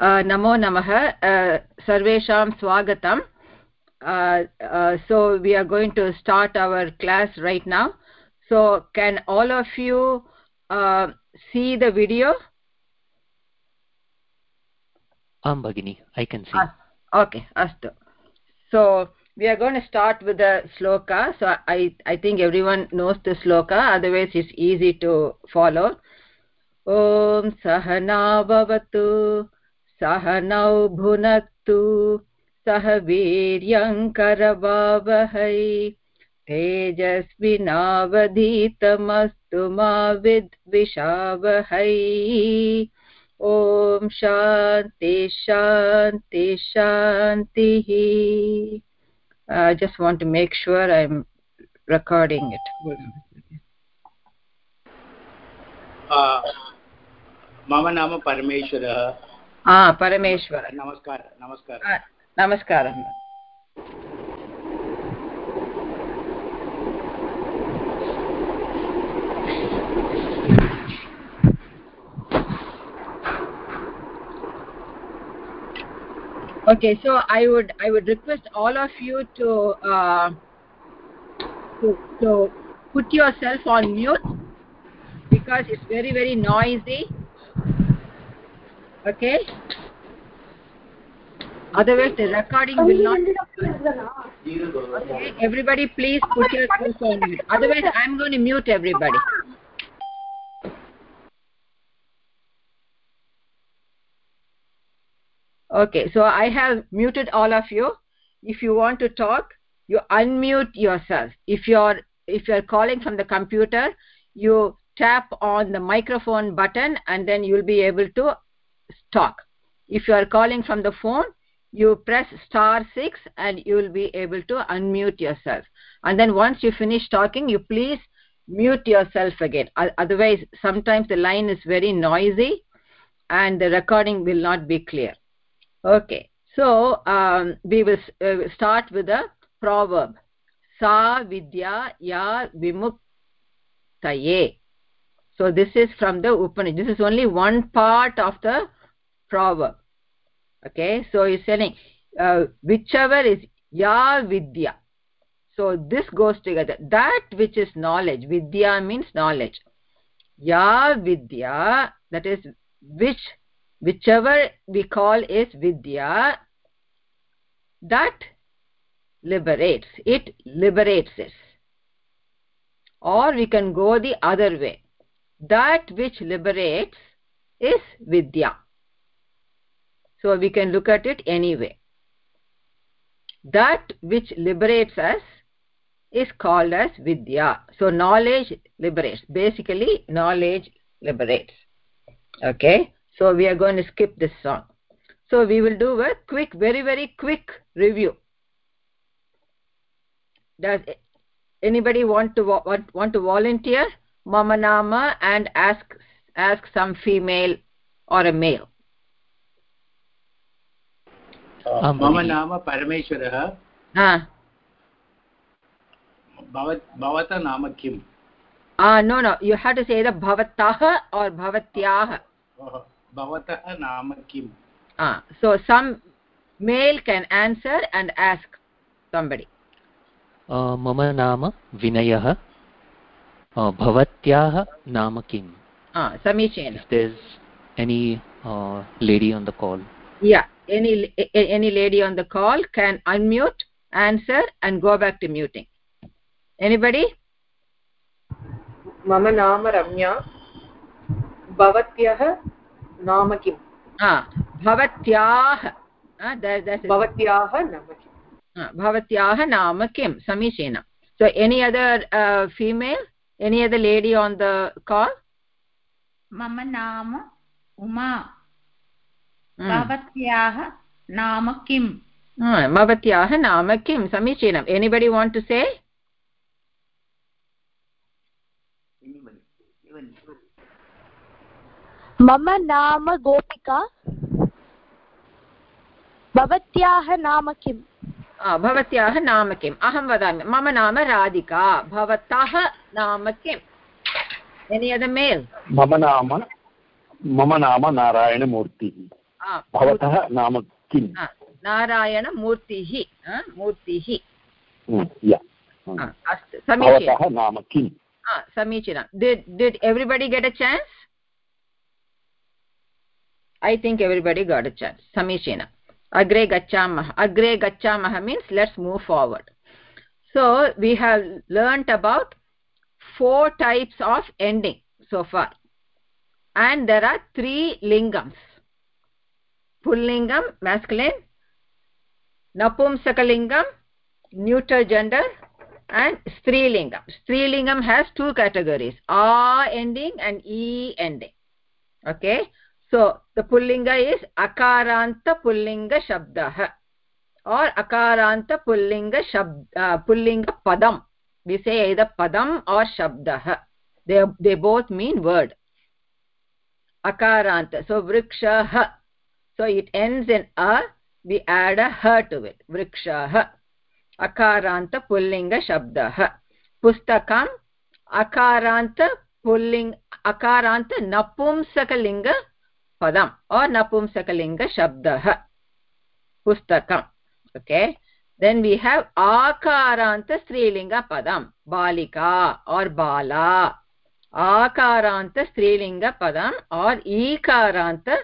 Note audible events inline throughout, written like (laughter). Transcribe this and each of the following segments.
namo namah sarvesham swagatam so we are going to start our class right now. So can all of you see the video? am bagini i can see. okay astu so we are going to start with the sloka. So i i think everyone knows the sloka otherwise it's easy to follow. Om sahana bhavatu sahanau bhunaktu सह वीर्यङ्करवावहै तेजस्विनावधीतमस्तु मा विद्विषावहै। ॐ शान्ति शान्ति, शान्तिः। I just want to make sure I'm recording it. मम नाम परमेश्वरः। परमेश्वर नमस्कार नमस्कार नमस्कारः okay so i would i would request all of you to uh, to, to put yourself on mute because it's very very noisy okay? Otherwise the recording will not okay everybody please put yourself on mute. Otherwise i'm going to mute everybody. Okay so i have muted all of you. If you want to talk you unmute yourself. If you're if you're calling from the computer you tap on the microphone button and then you'll be able to talk. If you are calling from the phone you press star 6 and you will be able to unmute yourself. And then once you finish talking you please mute yourself again. Otherwise sometimes the line is very noisy and the recording will not be clear. Okay. So um, we will uh, start with a proverb. Sa vidya ya vimuktaye. So this is from the upanishad. This is only one part of the proverb okay so he's telling uh, whichever is ya vidya. So this goes together. That which is knowledge vidya means knowledge. Ya vidya that is which whichever we call is vidya that liberates it liberates us. Or we can go the other way. That which liberates is vidya so we can look at it anyway. That which liberates us is called as vidya. So knowledge liberates. Basically knowledge liberates. Okay? So we are going to skip this song. So we will do a quick very very quick review. Does anybody want to want, want to volunteer? Mama nama and ask ask some female or a male मम नाम परमेश्वरः भवतः नाम किम् no no you have to say the भवतः or भवत्याः भवतः नाम किम् so some male can answer and ask somebody मम नाम विनयः भवत्याः नाम किम् समीचीनं uh, lady on the call yeah any any lady on the call can unmute answer and go back to muting anybody मम नाम रम्या भवत्याः नाम किम् भवत्याः भवत्याः नाम किम् भवत्याः नाम किं समीचीनं so any other uh, female any other lady on the call mama naam uma भवत्याः नाम किम्? भवत्याः नाम किं समीचीनम्। एनिबडि वाण्ट् टु से मम नाम गोपिका। भवत्याः नाम किम्? भवत्याः नाम किम्? अहं वदामि। मम नाम राधिका। भवतः नाम किम्? एनि अदर् मेल् मम नाम मम नाम नारायणमूर्तिः। भवतः नाम किम्? आ, नारायणमूर्तिः. आ, मूर्तिः. हम्म, या आ, अस्तु समीचीनं. भवतः नाम किम्? आ, समीचीनं. Did did everybody get a chance I think everybody got a chance समीचीनम् अग्रे गच्छामः. अग्रे गच्छामः means let's move forward so we have learnt about four types of ending so far. And there are three lingams. Pullingam masculine napumsakalingam neuter gender and strilingam strilingam has two categories a ending and e ending. Okay? So the pullinga is akaranta pullinga shabdah or akaranta pullinga shabd uh, pullinga padam. We say either padam or shabdah they they both mean word. Akaranta. So vrikshah so it ends in a we add a ha to it vrikshah akaranta pullinga shabdah pustakam akaranta pulling akaranta napumsakalinga padam or napumsakalinga shabdah pustakam okay then we have akaranta strilinga padam balika or bala akaranta strilinga padam or ikaranta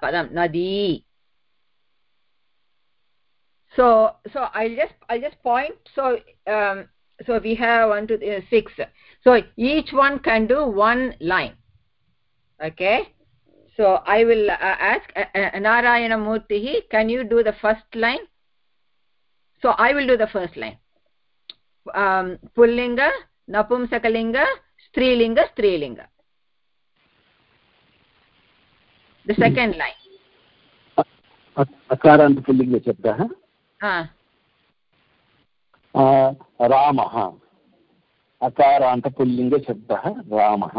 padam nadi so so i'll just i'll just point. So um, so we have one three, six. So each one can do one line. Okay? So i will uh, ask uh, uh, narayana murthy can you do the first line? So i will do the first line. Um, pullinga napumsakalinga strilinga strilinga the second line. अकारान्तपुल्लिङ्गशब्दः ah रामः। अकारान्तपुल्लिङ्गशब्दः रामः।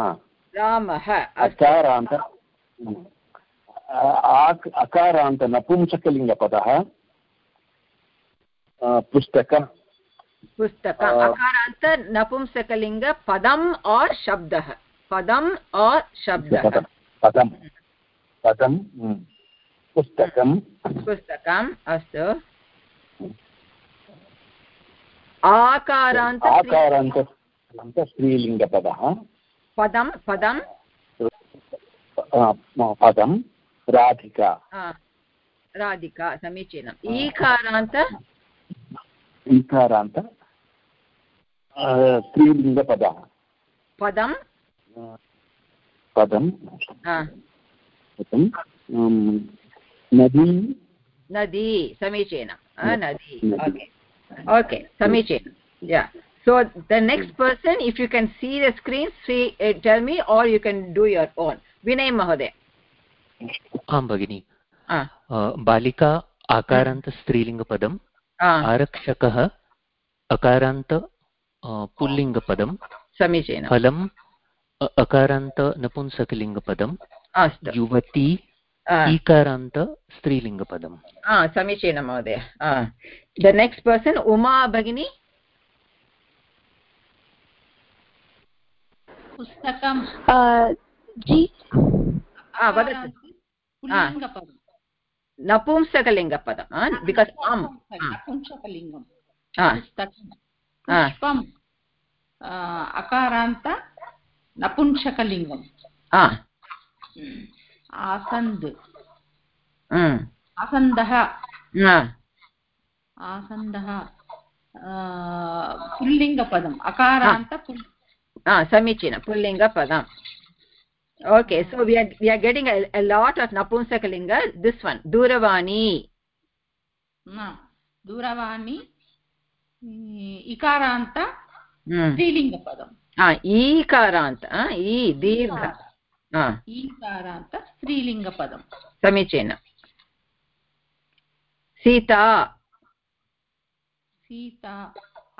ramah अकारान्त अकारान्त नपुंसकलिङ्गपदः पुस्तकं पुस्तकम् Uh, अकारान्त नपुंसकलिङ्ग पदम् और शब्दः। पदम् और शब्दः। पदं पदं हम्म, पुस्तकं पुस्तकम् अस्तु। आकारान्त आकारान्त स्त्रीलिङ्गपदः। पदं पदं। पदं। राधिका। राधिका समीचीनम्। ईकारान्त? ईकारान्त स्त्रीलिङ्गपदः। पदं? पदं। अम्, नदी नदी Mm. नदी. ओके ओके समीचीनं yeah so the next person if you can see the screen see uh, tell me or you can do your own vinay mahoday आं भगिनि ah अ, बालिका आकारान्त स्त्रीलिङ्गपदम् ah आरक्षकः अकारान्त अ, पुल्लिङ्गपदं समीचीनम् फलम् अ- अकारान्त नपुंसकलिङ्गपदं अस्तु। युवती ईकारान्त स्त्रीलिङ्गपदम्। ah समीचीनं महोदय। the next person uma bhagini पुस्तकं जी। वदतु। because am ah नपुंसकलिङ्गं पुष्पं अकारान्त। नपुंसकलिङ्गम्। ah आसन्द् mm आसन्दः ah आसन्दः अ, पुल्लिङ्गपदम् अकारान्त ah समीचीनं पुल्लिङ्गपदम् okay so we are we are getting a, a lot of napunsakalinga this one duravani न, दूरवाणी इ- इकारान्त mm. स्त्रीलिङ्गपदम् ah ईकारान्त ah ई दीर्घ ah ईकारान्त स्त्रीलिङ्गपदं समीचीनं सीता सीता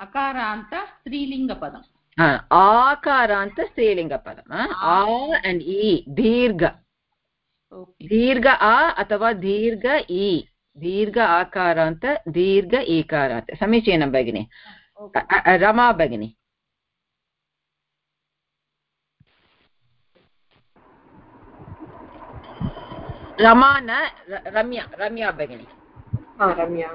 अकारान्त स्त्रीलिङ्गपदम् आकारान्त स्त्रीलिङ्गपदम् आ दीर्घ दीर्घ आ अथवा दीर्घ ई दीर्घ आकारान्त दीर्घ ईकारान्त समीचीनं भगिनि रमा भगिनि रमा न रम्या रम्या भगिनी रम्या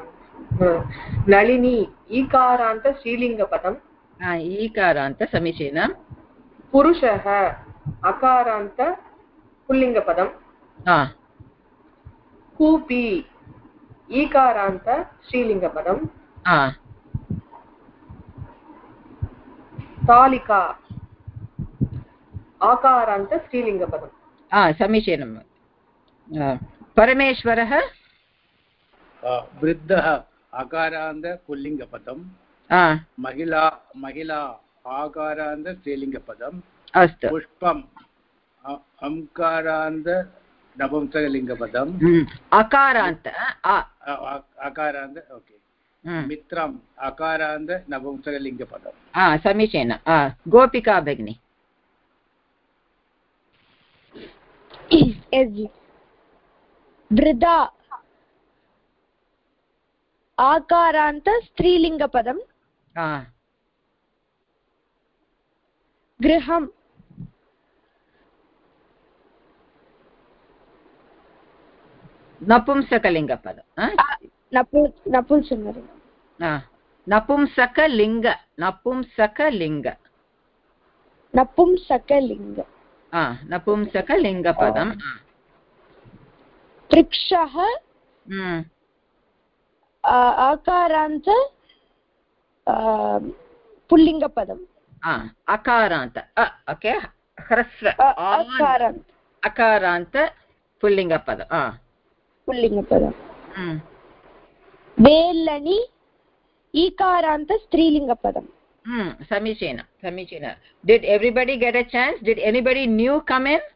नलिनी ईकारान्त श्रीलिङ्गपदं हा, ईकारान्त समीचीनं पुरुषः अकारान्त पुल्लिङ्गपदं कूपी ईकारान्त श्रीलिङ्गपदं तालिका आकारान्त स्त्रीलिङ्गपदं हा समीचीनं परमेश्वरः? वृद्धः अकारान्त पुल्लिङ्गपदं महिला महिला आकारान्त स्त्रीलिङ्गपदं अस्तु. पुष्पम् अङ्कारान्त नपुंसकलिङ्गपदं हम्म, अकारान्त आ, अकारान्त ओके. हम्म, मित्रम् अकारान्त नपुंसकलिङ्गपदं हा समीचीनं. गोपिका भगिनी. वृदा। आकारान्त स्त्रीलिङ्गपदं। गृहं नपुंसकलिङ्गपदं? नपु नपुंसकलिङ्गं नपुंसकलिङ्ग। नपुंसकलिङ्ग। नपुंसकलिङ्ग हा। हा. आ, पुल्लिङ्गपदं। हा, अकारान्त अ, ओके ह्रस्व अकारान्त अकारान्त पुल्लिङ्गपदं हा। पुल्लिङ्गपदं। हम्म, ईकारान्त स्त्रीलिङ्गपदं। हम्म, समीचीनं समीचीनं। Did everybody get a chance did anybody new come in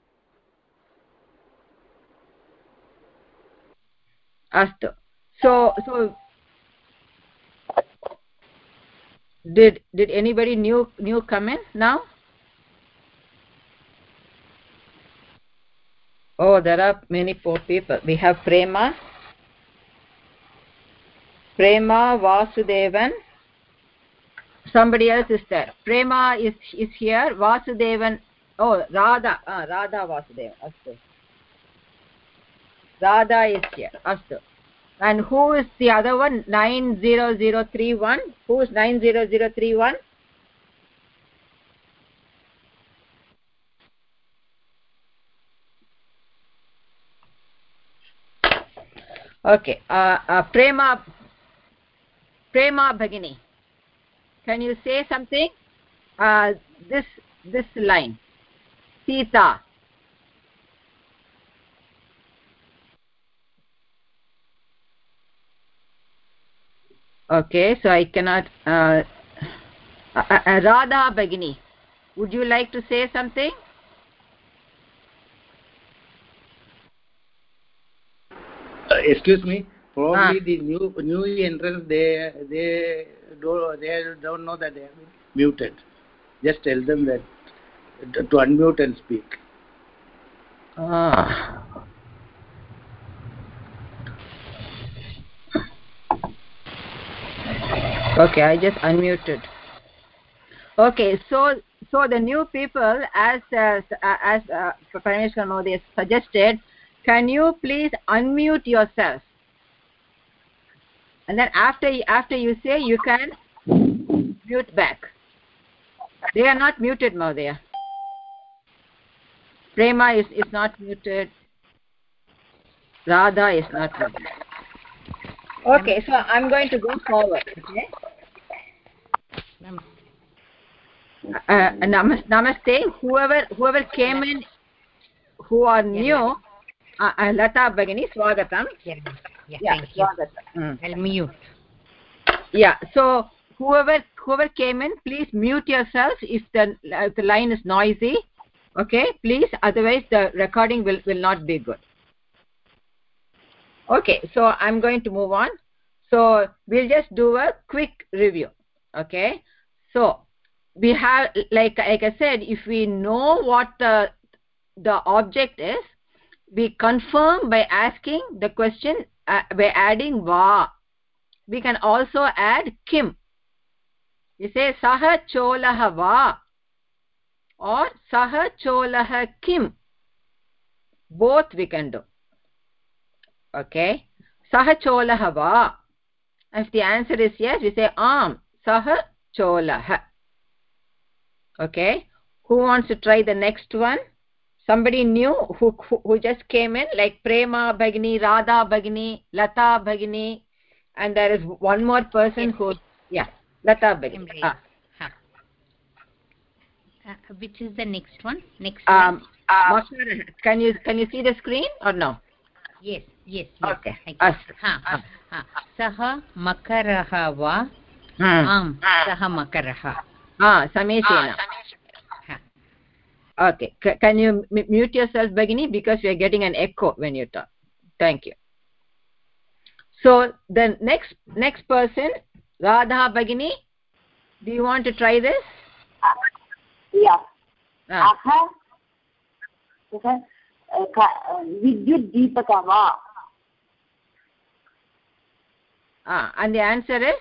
so so did did anybody new new come in now? Oh there are many four people. We have prema. Prema vasudevan. Somebody else is there. Prema is is here. Vasudevan. Oh radha. Ah, radha vasudevan. Okay is here astu and who is the other one? 90031 who is 90031 okay uh, uh, prema prema bhagini. Can you say something? Uh, this this line. Sita okay so i cannot uh, uh, uh, radha bagini would you like to say something Uh, excuse me probably Ah. the new new entrants they they don't they don't know that they are muted just tell them that to, to unmute and speak ah. Okay i just unmuted. Okay so so the new people as uh, as uh, Modi suggested can you please unmute yourself? And then after after you say you can mute back. They are not muted Mahodaya prema is is not muted. Radha is not muted. Okay so i'm going to go forward okay uh, namas namaste. Whoever whoever came in who are new uh, uh, lata bagini swagatam. Yeah, Mm. I'll mute. yeah so whoever whoever came in please mute yourself if the if the line is noisy okay? Please otherwise the recording will will not be good. Okay so i'm going to move on. So we'll just do a quick review okay so we have like like i said if we know what the the object is we confirm by asking the question uh, by adding va we can also add kim. You say saha cholah va or saha cholah kim. Both we can do. Okay? Sah cholah va if the answer is yes we say am sah cholah okay who wants to try the next one somebody new who, who who just came in like prema bhagini radha bhagini lata bhagini and there is one more person who yeah lata bhagini Emily. ah. Huh. Uh, which is the next one? Next um one? Makara, can you can you see the screen or no Yes, yes, yes. Okay. I can. Astu. हा, हा, हा. सः मकरः वा hmm. आम् सः मकरः ah samichinam हा. okay C- can you m- mute yourself bagini because we are getting an echo when you talk thank you so the next next person radha bagini do you want to try this या ah. अह सः विद्युत् दीपकः वा ah and the answer is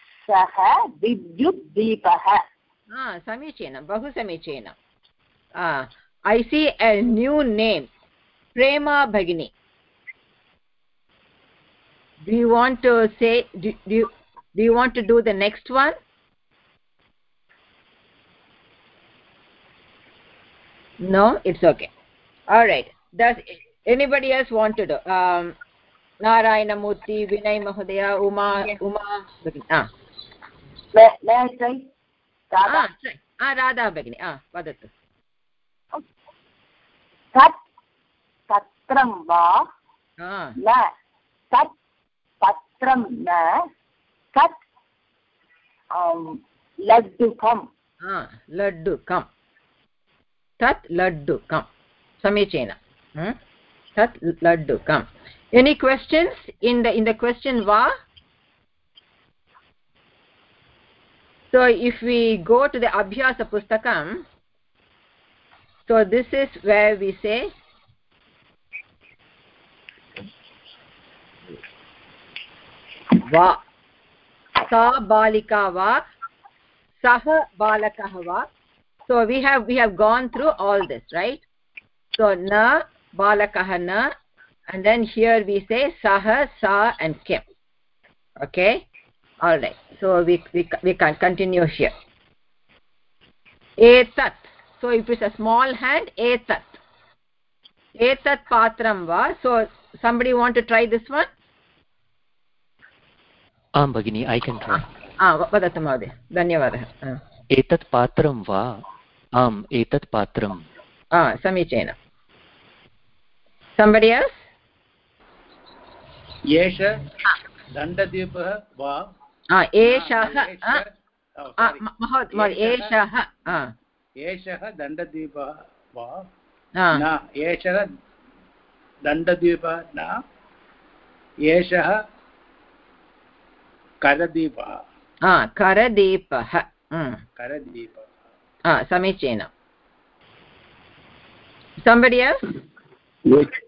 सः विद्युत् दीपः ah, samichinam bahu samichinam ah, i see a new name prema bhagini do you want to say do, do you do you want to do the next one no it's okay all right does anybody else want to do um narayana murthy vinay mahodaya uma uma bhagini ah Ah, ah bhagini ah vadatu तत् पत्रं वा ah न तत् पत्रं न तत् अं, लड्डुकं ah laddukam tat laddukam samichinam hmm? tat laddukam any questions in the in so if we go to the abhyasa pustakam so this is where we say va sa balika va sah balakah va. So we have we have gone through all this right? So na balakah na and then here we say sah sa and kim okay all right so we we, we can continue here etat so if it's a small hand etat etat patram va so somebody want to try this one आं भगिनि I can try ah vadatu mहोदय धन्यवादः ah. एतत् पात्रं वा आम् एतत् पात्रं ah samichinam somebody else एष दण्डदीपः वा ah एषः एष- ah, oh, ah, एषः- ah दण्डदीपः वा ah एषः दण्डदीपः न एषः करदीपः ah mm. करदीपः ah samichinam somebody else एक-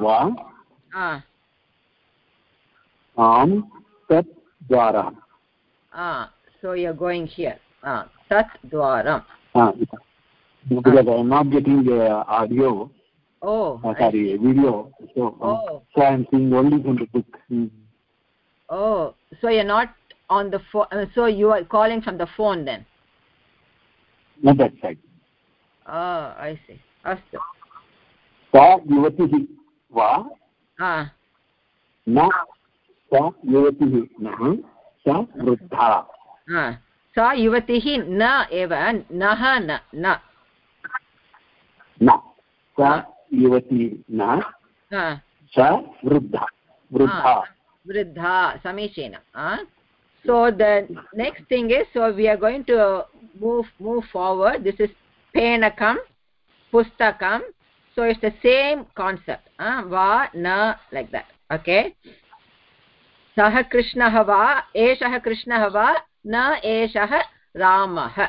वा ah आम् तत् द्वारः ah so you're going here ah tat dwaram Ah, because I am not getting the audio, oh uh, I sorry, see. video, so, uh, Oh. so I am seeing only from the book. Hmm. oh so you're not on the phone uh, so you are calling from the phone then Not that side. oh i see astu सा युवतिः वा ah न सा युवतिः न सा वृद्धा ah सा युवतिः न एव नः न न सा युवती न ah सा वृद्धा वृद्धा samichinam ah so the next thing is so we are going to move move forward this is penakam pustakam so it's the same concept uh, va na like that okay सः कृष्णः वा, एषः कृष्णः वा, न एषः रामः।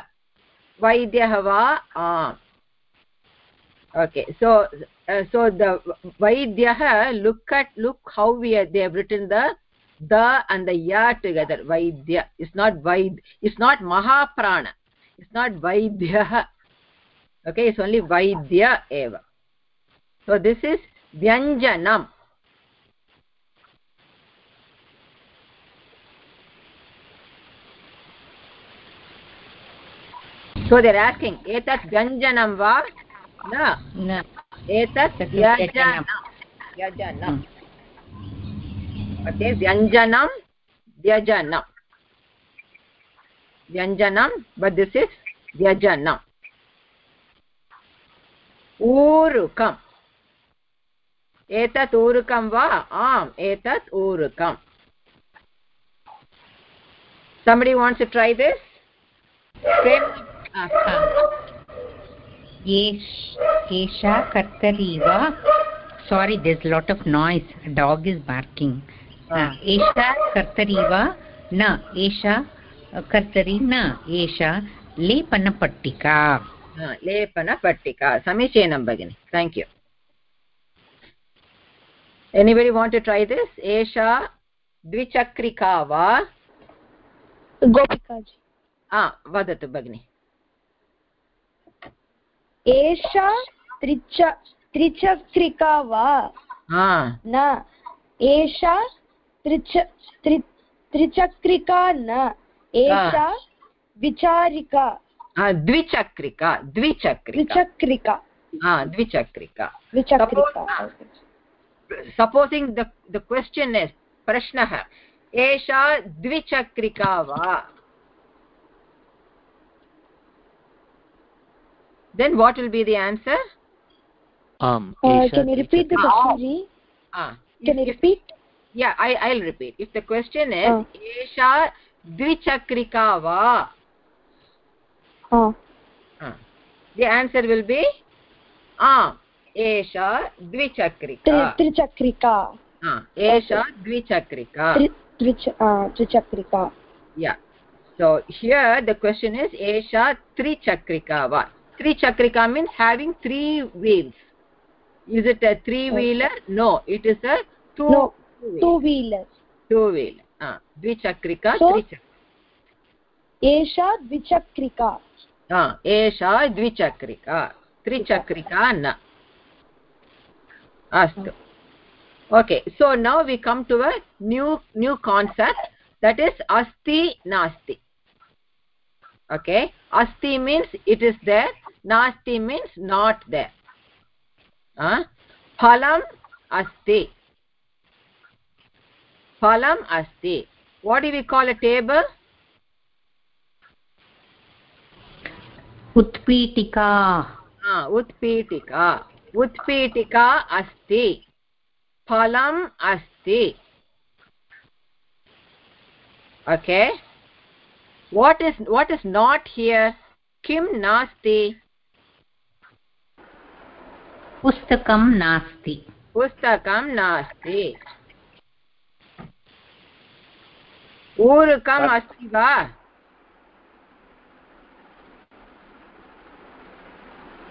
वैद्यः वा, आम्। ओके सो सो द वैद्यः look at look how we the the and the य टुगेदर् वैद्य इस् नाट् वैद्य इस् नाट् महाप्राण इस् नाट् वैद्यः। ओके इस् ओन्लि वैद्य एव। सो दिस् इस् व्यञ्जनम्। So they're asking etat vyanjanam va? Na. न एतत् व्यजनं व्यञ्जनं व्यजनं व्यञ्जनं बट् दिस् इस् व्यजनम् ऊरुकम् एतत् ऊरुकं वा आम् एतत् ऊरुकम् somebody wants to try this? Same. एष- एषा कर्तरी वा। Sorry this lot of nice dog is barking एषा कर्तरी वा। न एषा कर्तरी न एषा लेपनपट्टिका हा, लेपनपट्टिका समीचीनं भगिनि। Thank you anybody want to try this एषा द्विचक्रिका वा? गोपिकाजी। हा, वदतु भगिनि। एषा त्रिच त्रिचक्रिका वा? न। एषा त्रिच त्रि त्रिचक्रिका न। एषा विचारिका। द्विचक्रिका द्विचक्रिका। द्विचक्रिका। हा द्विचक्रिका। द्विचक्रिका supposing the the question is प्रश्नः एषा द्विचक्रिका वा? then what will be the answer आम् Uh, एषा can you repeat the द्विचक्रिका- question ji ah can you repeat yeah i i'll repeat if the question is Ah. esha dvichakrika va ha ah, the answer will be ah esha dvichakrika त्रि त्रिचक्रिका ah esha dvichakrika त्रि त्रिच uh, त्रिचक्रिका yeah so here the question is esha trichakrika va trichakrika means having three wheels is it a three wheeler no it is a two no wheeler. two wheelers two wheeler ah dvichakrika So- trichakrika एषा द्विचक्रिका हा एषा द्विचक्रिका त्रिचक्रिका न अस्तु okay so now we come to a new new concept that is asti nasti okay asti means it is there nasti means not there huh? phalam asti phalam asti what do we call a table उत्पीठिका हा, उत्पीठिका उत्पीठिका अस्ति फलम् अस्ति okay What is what is not here? किं नास्ति पुस्तकं नास्ति। पुस्तकं नास्ति। ऊरुकम् अस्ति वा?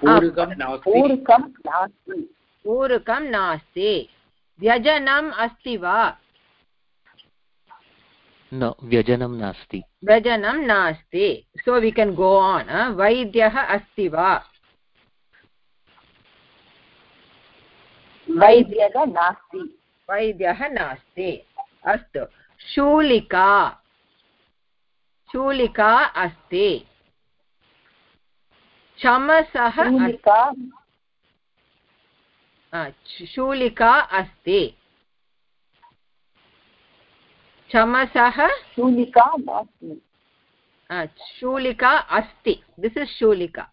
ऊरुकं नास्ति। ऊरुकं नास्ति। व्यजनम् अस्ति वा? न व्यजनं नास्ति। व्यजनं नास्ति। सो वि केन् गो आन् वैद्यः अस्ति वा? वैद्यः नास्ति। वैद्यः नास्ति। अस्तु। शूलिका। शूलिका अस्ति। चमसः शूलिका अस्ति। चमसः शूलिका नास्ति। शूलिका अस्ति। This is शूलिका।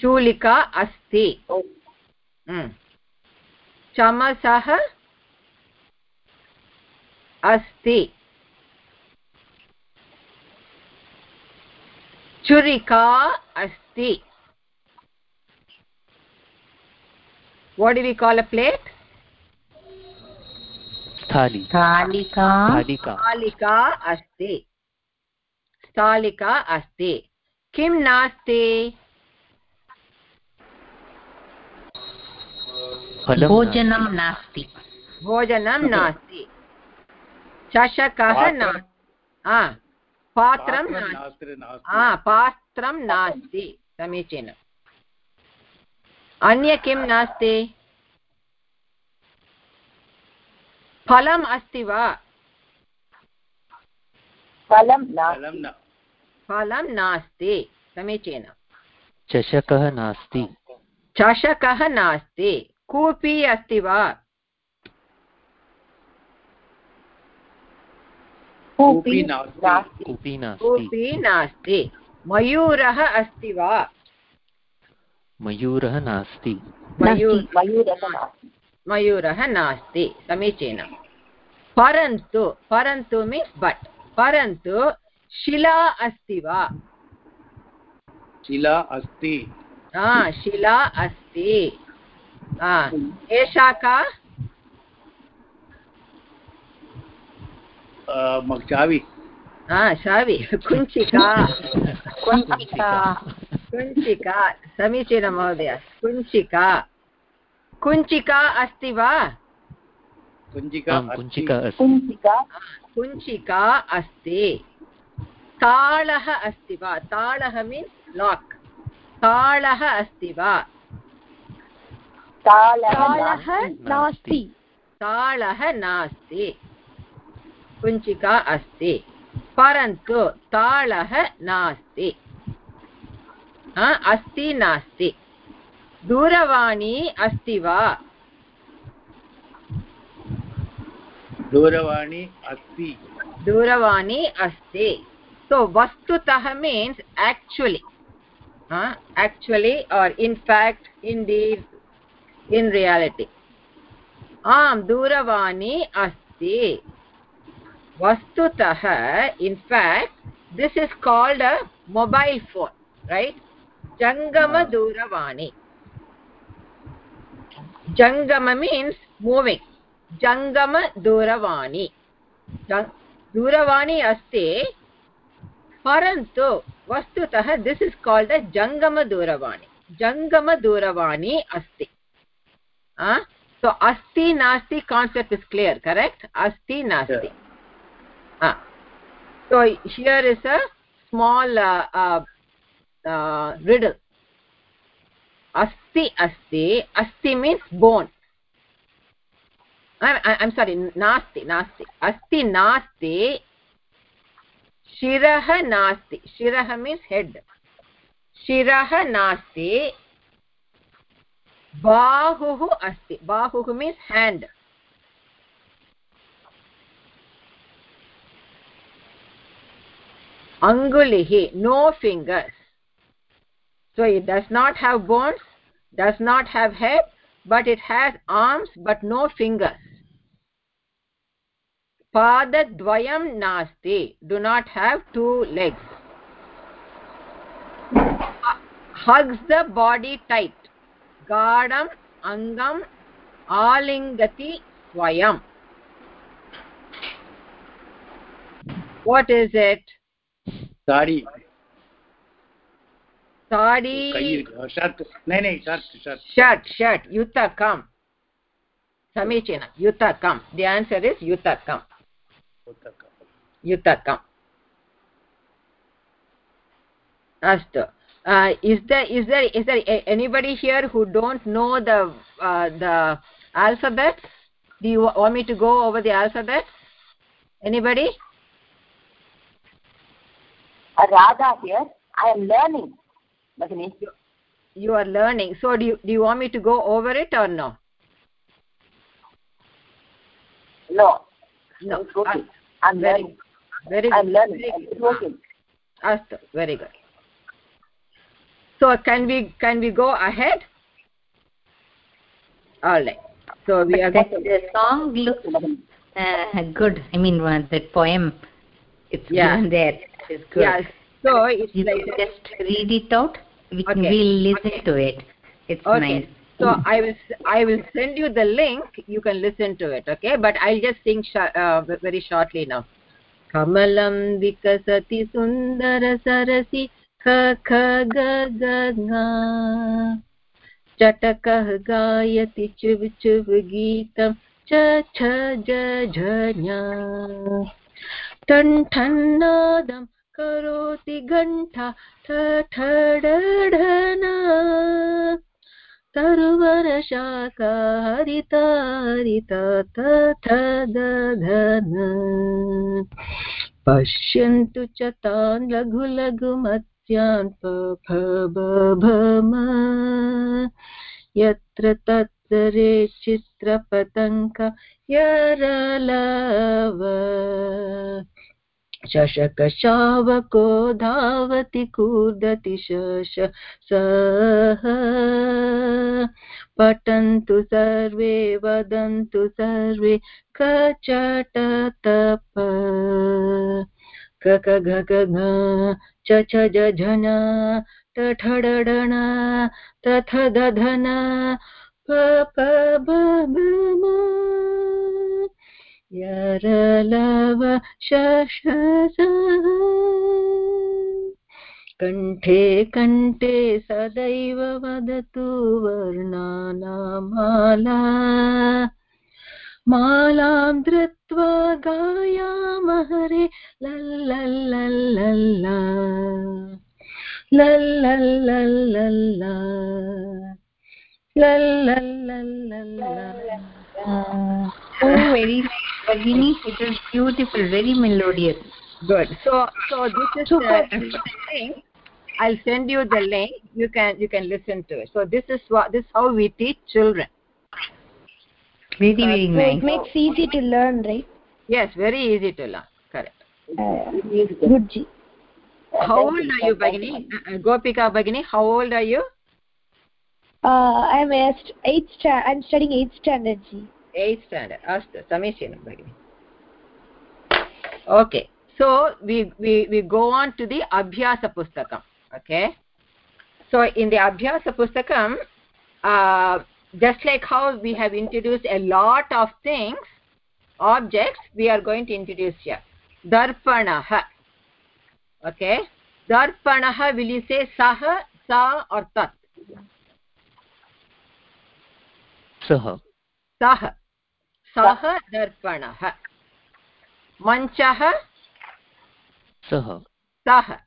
शूलिका अस्ति। चमसः हम्म। अस्ति। छुरिका अस्ति। What D we called a plate स्थाली। स्थालिका। स्थालिका। स्थालिका अस्ति। स्थालिका अस्ति। किं नास्ति? भोजनं नास्ति। भोजनं नास्ति। चषकः न पात्रं नास्ति। नास्ति पात्रं नास्ति। समीचीनम् अन्य किं नास्ति? फलम् अस्ति वा? फलं फलं नास्ति न। फलं नास्ति समीचीनम् चषकः नास्ति। चषकः नास्ति कूपी अस्ति वा? कूपी नास्ति। मयूरः अस्ति वा? मयूरः नास्ति। मयूर नास्ति समीचीनं परन्तु परन्तु मीन्स् बट् परन्तु शिला अस्ति वा? शिला अस्ति। हा शिला अस्ति। एषा का? अ, चावि। हा शावि कुञ्चिका। कुञ्चिका। कुञ्चिका। समीचीनं महोदय। कुञ्चिका। कुञ्चिका अस्ति वा? कुञ्चिका अस्ति। कुञ्चिका कुञ्चिका? अस्ति। ताळः अस्ति वा? ताळः मीन्स् लाक् ताळः अस्ति वा? तालः तालः नास्ति। नास्ति। ताळः नास्ति। कुञ्चिका अस्ति। परन्तु ताळः नास्ति। अस्ति नास्ति। दूरवाणी अस्ति वा? दूरवाणी अस्ति। दूरवाणी अस्ति। सो वस्तुतः means actually actually or in fact indeed in in reality आम् दूरवाणी अस्ति। वस्तुतः in fact this is called a mobile phone right जङ्गमदूरवाणी जङ्गम means moving. जङ्गमदूरवाणी जङ्- दूरवाणी अस्ति परन्तु वस्तुतः दिस् इस् काल्ड् अ जङ्गमदूरवाणी जङ्गमदूरवाणी अस्ति सो अस्ति नास्ति कान्सेप्ट् इस् क्लियर् करेक्ट् अस्ति नास्ति so here is a small uh, uh, uh, riddle. Asti asti asti means bone I'm, I'm sorry nasti nasti asti nasti shirah nasti shirah means head shirah nasti bahuh asti bahuh means hand angulihi no fingers so it does not have bones does not have head but it has arms but no fingers padadvayam nasti do not have two legs hugs the body tight gadam angam alingati swayam what is it sari sari कई shirt नहीं नहीं shirt shirt shirt shirt yutakam samichinam yutakam the answer is yutakam yutakam astu uh, is there is there is there a- anybody here who don't know the uh, the alphabets do you want me to go over the alphabets anybody Uh, Radha here. I am learning. Bhagini. you are learning so do you do you want me to go over it or no No. no It's okay. I'm very learning. very good. I'm learning. Very It's good. okay. Astu, very good. So can we can we go ahead? All right. So we are But going the song looks uh, good. I mean, uh, that poem, it's Yeah. given there. It's good. yeah. So it's You like can just read it out. We Okay. We'll listen Okay. to it. It's Okay. nice. so i will i will send you the link you can listen to it okay but i'll just sing sh uh, very shortly now कमलं विकसति सुन्दरसरसि ख ख ग ग चटकः गायति चुव् चुव् गीतं च छ ज झ ठन् ठन्नादं करोति घण्टा ठडढना तरुवरशाखा पश्यन्तु च तान् लघु लघु मत्स्यान् भम यत्र तत्रे चित्रपतङ्क यरलव। शशकशावको धावति कूर्दति शश सः पठन्तु सर्वे, वदन्तु सर्वे कचटतप कक च छ झन टठडडण तथ दधन प यरलव शशस कण्ठे कण्ठे सदैव वदतु वर्णानामाला। मालां धृत्वा गायामहरे लल्लल्लल्लल्ला। लल्लल्लल्लल्ला। लल्लल्लल्लल्ला। very nice, Bhagini. It is beautiful, very melodious. good so so this is Super. the thing (laughs) i'll send you the link you can you can listen to it so this is what this is how we teach children Very, very So nice. it makes easy to learn, right? yes very easy to learn correct Uh, good ji. how old are you bagini uh, uh, gopika bagini how old are you Uh, I'm a st- eighth I'm studying eighth standard ji. 8th standard astu samichinam bagini okay so we we we go on to the abhyasa pustakam okay so in the abhyasa pustakam uh, just like how we have introduced a lot of things objects we are going to introduce here darpanah okay darpanah will you say sah sa or tat सः सः सः दर्पणः मञ्चः सः सः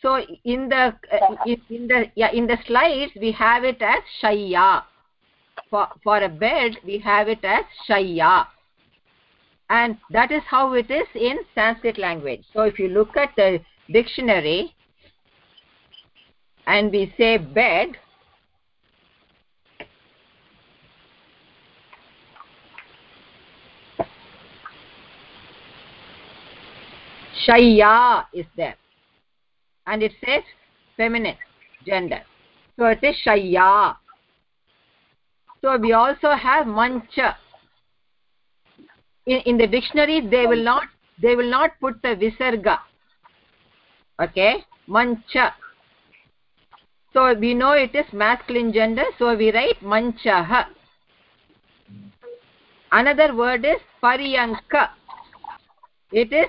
so in the uh, in, in the yeah in the slides we have it as shayya for for a bed we have it as shayya and that is how it is in sanskrit language so if you look at the dictionary and we say bed shayya is there. And it says feminine gender. So it is shayya so we also have mancha. In, in the dictionary they will not they will not put the visarga. Okay? Mancha. So we know it is masculine gender so we write manchah another word is paryanka. It is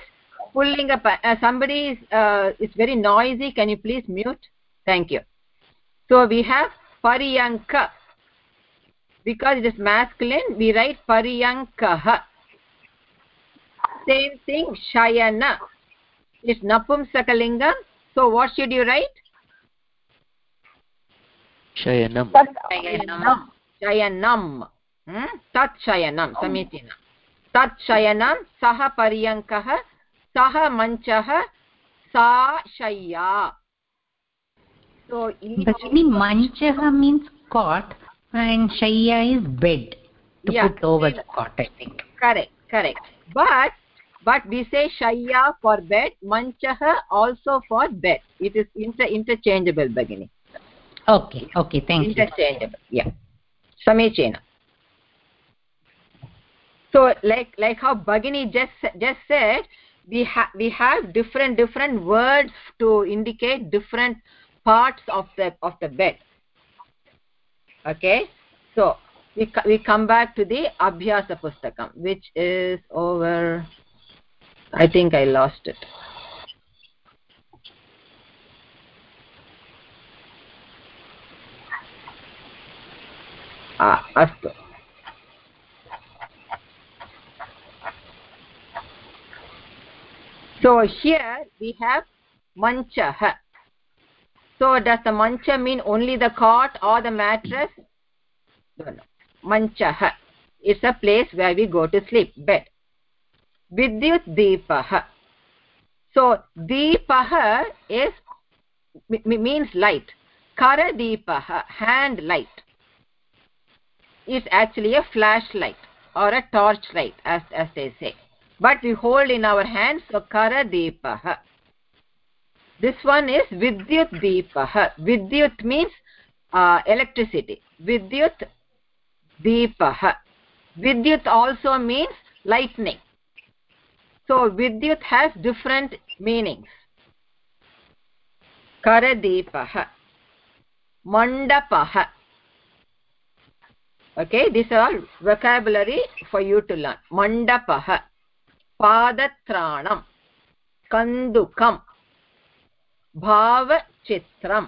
pulling up uh, somebody is uh, it's very noisy. Can you please mute? Thank you. So we have pariyanka because it is masculine we write paryankah same thing shayana. Is napumsakalinga so what should you write? Shayanam. Shayanam. Shayanam. Hmm? tat shayanam. Samichinam tat shayanam. Saha paryankah sah manchah sa shayya so Bhagini, manchaha means cot and shayya is bed to Yeah. put over the cot, I think. correct correct but but we say shayya for bed manchah also for bed it is inter interchangeable bagini Okay, okay, thank interchangeable, you. interchangeable yeah samichena so like like how bagini just just said we have we have different different words to indicate different parts of the of the bed. Okay? So we we come back to the abhyasa pustakam which is over i think i lost it. Ah after. So here we have manchah so does the mancha mean only the cot or the mattress? No no. Manchah it's a place where we go to sleep bed. Vidyut deepah so deepah is means light. Kara deepah hand light is actually a flashlight or a torchlight as as they say but we hold in our hands so kara deepah this one is vidyut deepah. Vidyut means uh, electricity. Vidyut deepah. Vidyut also means lightning. So vidyut has different meanings. Kara deepah mandapah. Okay these are all vocabulary for you to learn. Mandapah bhavachitram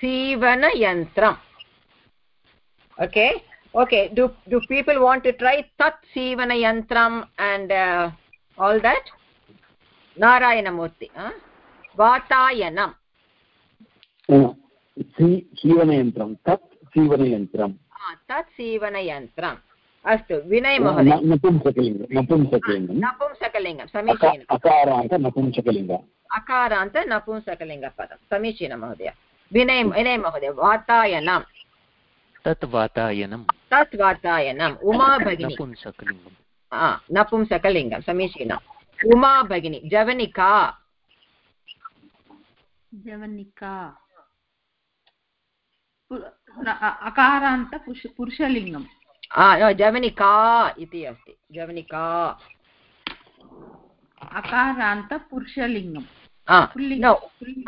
sivanayantram okay okay do do people want to try tat sivanayantram and uh, all that narayanamurthy huh? vatayanam सीवनयन्त्रं तत् सीवनयन्त्रं तत् सीवनयन्त्रम् अस्तु विनय महोदय। नपुंसकलिङ्गं नपुंसकलिङ्गं नपुंसकलिङ्गं समीचीनम्। अकारान्त नपुंसकलिङ्ग। अकारान्त नपुंसकलिङ्गपदं समीचीनं महोदय। विनय विनय महोदय वातायनं तत् वातायनं तत् वातायनम्। उमा भगिनी। नपुंसकलिङ्गं नपुंसकलिङ्गं समीचीनम् उमा भगिनी जवनिका। जवनिका। अकारान्त पुरुषलिङ्गम्। जवनिका इति अस्ति। जवनिका। अकारान्त पुरुषलिङ्गम् no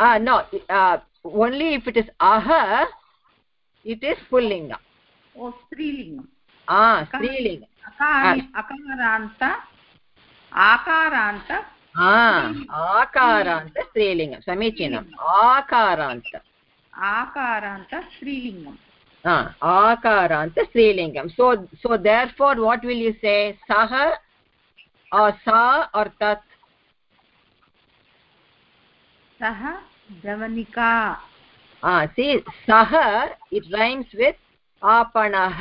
uh, no uh, only if it is aha it is pullinga oh strilingam ah strilingam अकारान्त आकारान्त आकारान्त स्त्रीलिङ्गं समीचीनम्। आकारान्त। आकारान्त स्त्रीलिङ्गम्। आकारान्त स्त्रीलिङ्गं so so therefore what will you say सः सा और् तत्? सः द्रवनिका सः इट् रैम्स् वित् आपणः।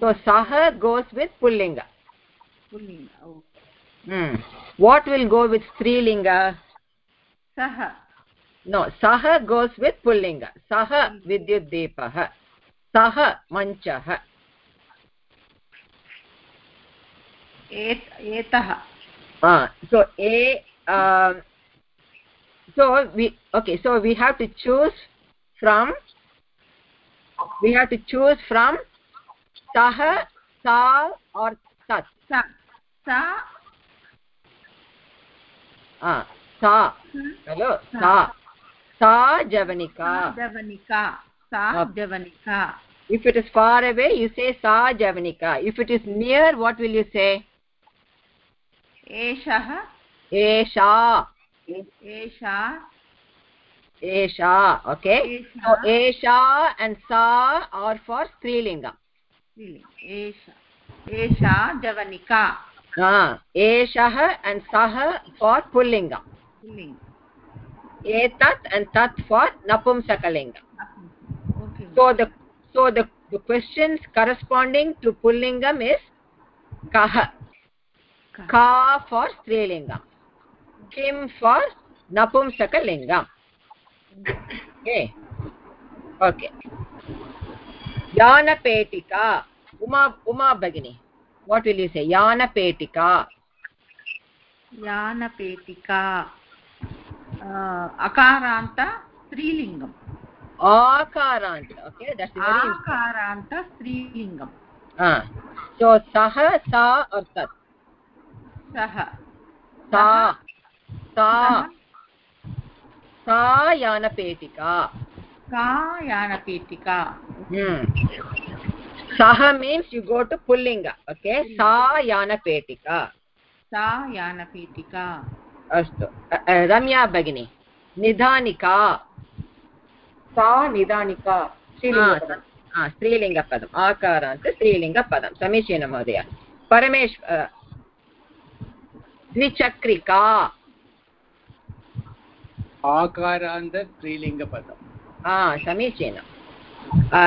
सो सः गोस् वित् पुल्लिङ्ग पुल्लिङ्ग वाट् विल् गो वित् स्त्रीलिङ्ग सः no saha goes with pullinga. Saha vidyut deepah sah manchah etah ah so a um so we okay so we have to choose from we have to choose from saha sa or tat sa sa. Ah sa. Hello sa sa javanika javanika sa javanika if it is far away you say sa javanika if it is near what will you say एषः एषा एषा एषा okay Esha. so esha and sa are for strilinga esha esha javanika ah eshah and sah for pullinga pullinga etat and tat for napumsakalinga okay so the so the, the questions corresponding to pullingam is kah ka for strilingam kim for napumsakalingam okay okay yana petika uma uma bagini what will you say yana uh, akarant okay that's very akaranta strilingam ah so sah sa or tat सः सा सा सा यानपेटिका का यानपेटिका Hmm. Saha means you go to Pullinga. Okay. Sa Yanapetika. सा यानपेटिका अस्तु। रम्या भगिनी निधानिका। सा हा, हा, स्त्रीलिङ्गपदम् आकारान्त स्त्रीलिङ्गपदं समीचीनं महोदय। परमेश् द्विचक्रिका। आकारान्त स्त्रीलिङ्गपदम्। हा समीचीनं।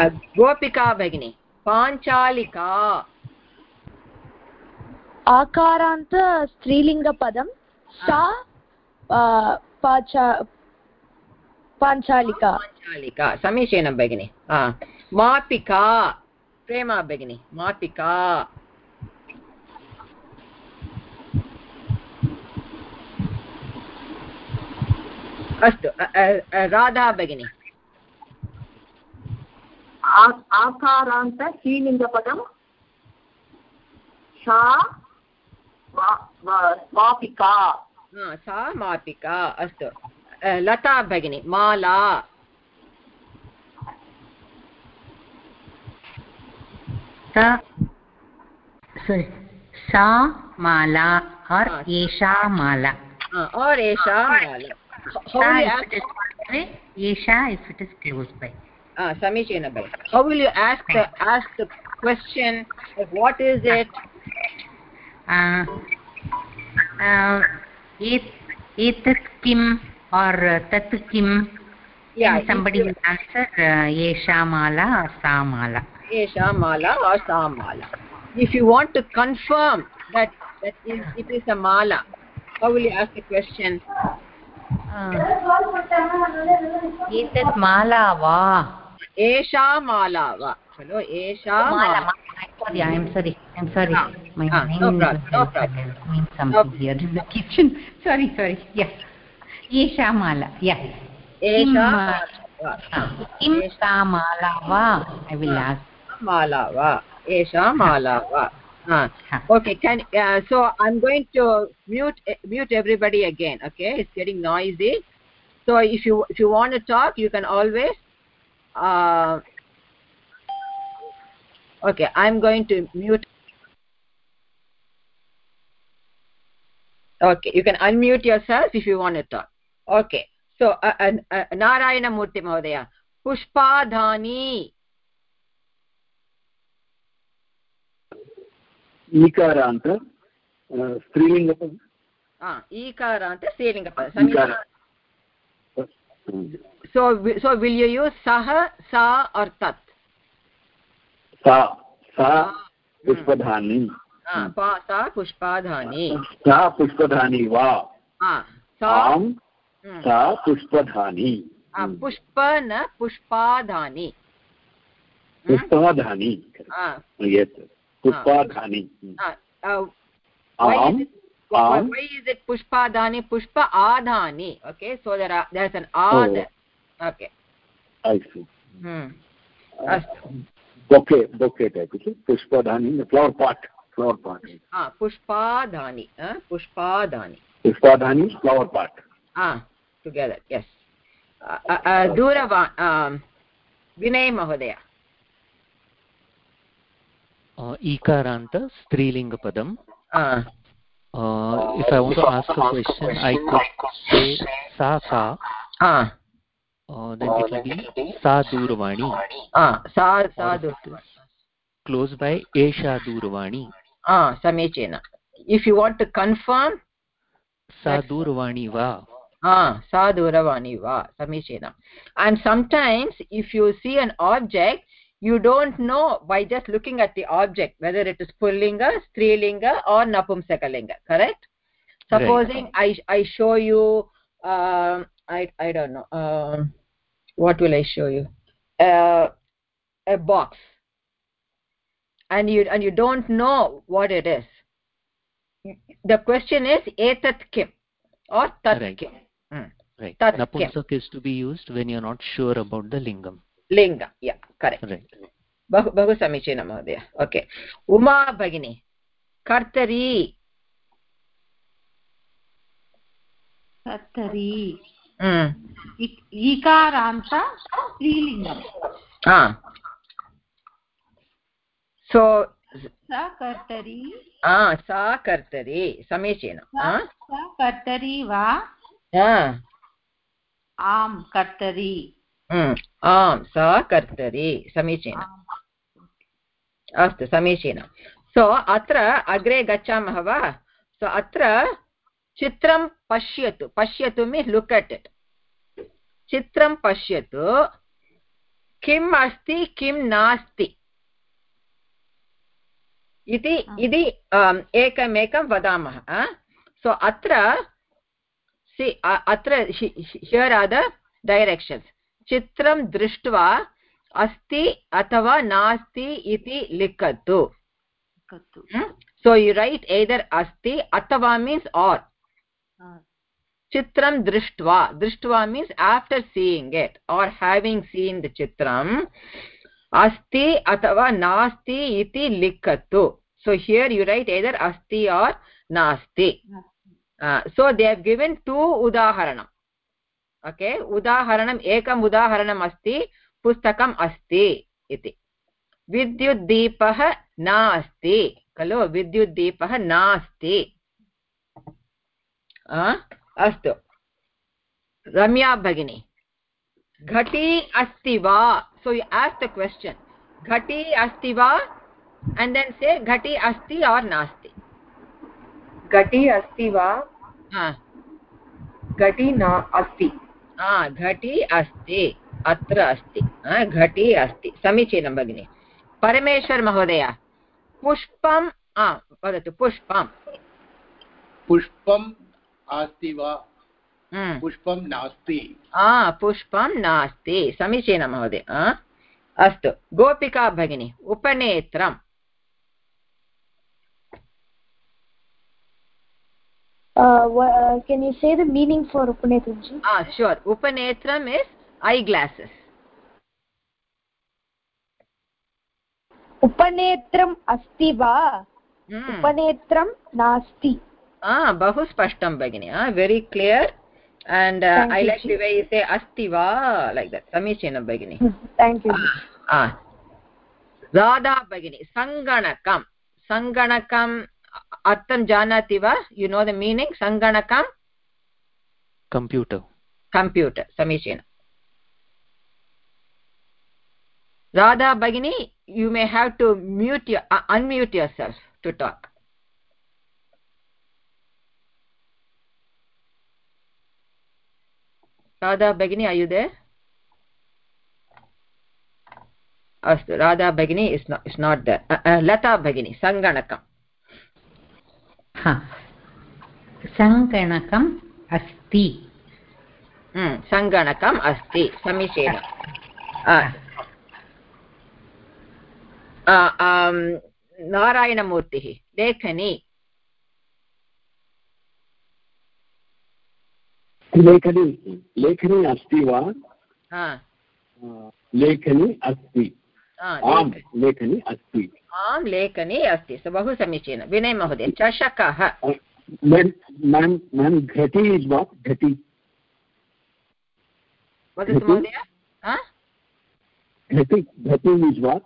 गोपिका भगिनी पाञ्चालिका। आकारान्त स्त्रीलिङ्गपदं सा पाचा पाञ्चालिका पाञ्चालिका समीचीनं भगिनि। मापिका। प्रेमा भगिनी। मापिका। अस्तु। राधा भगिनी। आ- आकारान्त स्त्रीलिङ्गपदं सा वापिका सा मापिका अस्तु लता भगिनी माला सा माला और एषा माला और एषा माला समीचीनं how will you ask ask question what is it Uh, uh, एतत् किम् or तत् किम् somebody will answer uh, एषा माला or सा माला Esha mala or sa mala. If you want to confirm that that is, it is a mala, how will you ask the question? एतत् माला वा Esha mala va. Hello, Esha Mala mala. sorry I'm sorry I'm sorry Ah, my ah, mind no is problem, no problem. means something here in the kitchen (laughs) sorry sorry yeah एषा माला yeah Esha Kim, mala va. किं सा माला वा I will ask Mala va. Esha mala va. Ah. Huh. Okay, can uh, so I'm going to mute mute everybody again. Okay, it's getting noisy. So if you if you want to talk, you can always. Uh, okay, I'm going to mute. Okay, you can unmute yourself if you want to talk. Okay, so uh, uh, uh, Narayana Murthy Mahodaya, Pushpadhani. ईकारान्त स्त्रीलिङ्गपदं Ah, Ikaranta Srilinga ईकार So, wi- so will you use सा सा पुष्पधानी Ah, pa, सा पुष्पधानी वा Ah, hmm. सा पुष्पधानी ah, pushpadhani. Hmm? पुष्पधानी Ah, यत् पुष्पाधानी ah, uh, आम् it why, is it pushpadhani pushpa adhani okay so there are there's an a Oh. okay I see. hmm Astu. Flower pot. ah pushpadhani ah pushpadhani Pushpadhani, flower pot. ah together yes uh, uh, uh, दूरवाणी um, विनय महोदय Uh, इकारान्त स्त्रीलिङ्गपदम् uh, Uh, if I want to ask a question, I could say sa uh, uh, then it will be sa durvani ah sa sa close by esha durvani ah samechena if you want to confirm sa durvani va ah sa durvani va samechena and sometimes if you see an object you don't know by just looking at the object whether it is pullinga strilinga or napumsakalinga correct? Supposing i i show you um, i i don't know um what will i show you uh, a box and you and you don't know what it is the question is etat kim or tat Right. kim Hmm. Right. Tat Napumsak is to be used when you're not sure about the lingam. लिङ्ग या correct Right. बहु बहु समीचीनं महोदय okay Uma भगिनी कर्तरी कर्तरी Mm. इक्- ईकारान्त स्त्रीलिङ्गम् so सा कर्तरी kartari. Samichinam ah सा कर्तरी वा आम् कर्तरी. आम् सा कर्तरि समीचीनम् अस्तु समीचीनं सो अत्र अग्रे गच्छामः वा सो अत्र चित्रं पश्यतु पश्यतु मीन्स् लुक् अट् इट् चित्रं पश्यतु किम् अस्ति किं नास्ति. इति इति एकमेकं वदामः सो अत्र सि अत्र हियर् आर् द डैरेक्षन्स् चित्रं दृष्ट्वा अस्ति अथवा नास्ति इति लिखतु. सो यु रैट् एदर् अस्ति अथवा मीन्स् आर् चित्रं दृष्ट्वा दृष्ट्वा means after seeing it or having seen the चित्रम् अस्ति अथवा नास्ति इति लिखतु। So here you write either अस्ति आर् नास्ति। So they have given two उदाहरणम् ओके उदाहरणम् एकम् उदाहरणम् अस्ति पुस्तकम् अस्ति इति। विद्युद्दीपः नास्ति खलु? विद्युद्दीपः नास्ति। अस्तु रम्या भगिनी घटी अस्ति वा सो यु आस् द क्वश्चन् घटी अस्ति वा and then say घटी अस्ति or नास्ति घटी अस्ति वा घटी न अस्ति हा घटी अस्ति अत्र अस्ति घटी अस्ति समीचीनं भगिनि परमेश्वर् महोदय पुष्पं वदतु पुष्पं पुष्पम् अस्ति वा हम्म। पुष्पं नास्ति हा पुष्पं नास्ति समीचीनं महोदय हा? अस्तु गोपिका भगिनी उपनेत्रम् Uh, wha- uh, can you say the meaning for Upanetram ji? ah sure upanetram is eye glasses उपनेत्रम् अस्ति वा Hmm. उपनेत्रं नास्ति ah बहु स्पष्टं भगिनि very clear and uh, Thank i you, like the way you say asti va like that समीचीनं भगिनि thank you ah Radha भगिनी सङ्गणकं सङ्गणकम् अर्थं जानाति वा यु नो द मीनिङ्ग् सङ्गणकं computer. कम्प्यूटर् समीचीनं राधा भगिनी you may have to mute unmute yourself to talk Radha भगिनी आयुधे अस्तु राधा भगिनी is is not the Lata भगिनी सङ्गणकं हा सङ्गणकम् अस्ति। हम्म, सङ्गणकम् अस्ति आम्, नारायणमूर्तिः लेखनी। लेखनी लेखनी अस्ति वा? लेखनी अस्ति। आम् लेखनी। अस्ति। आं लेखनी अस्ति। बहु समीचीनं। विनय महोदय चषकः। मैम घटी वाट? घटी। वदतु महोदय। घटी घटी इज़ वाट?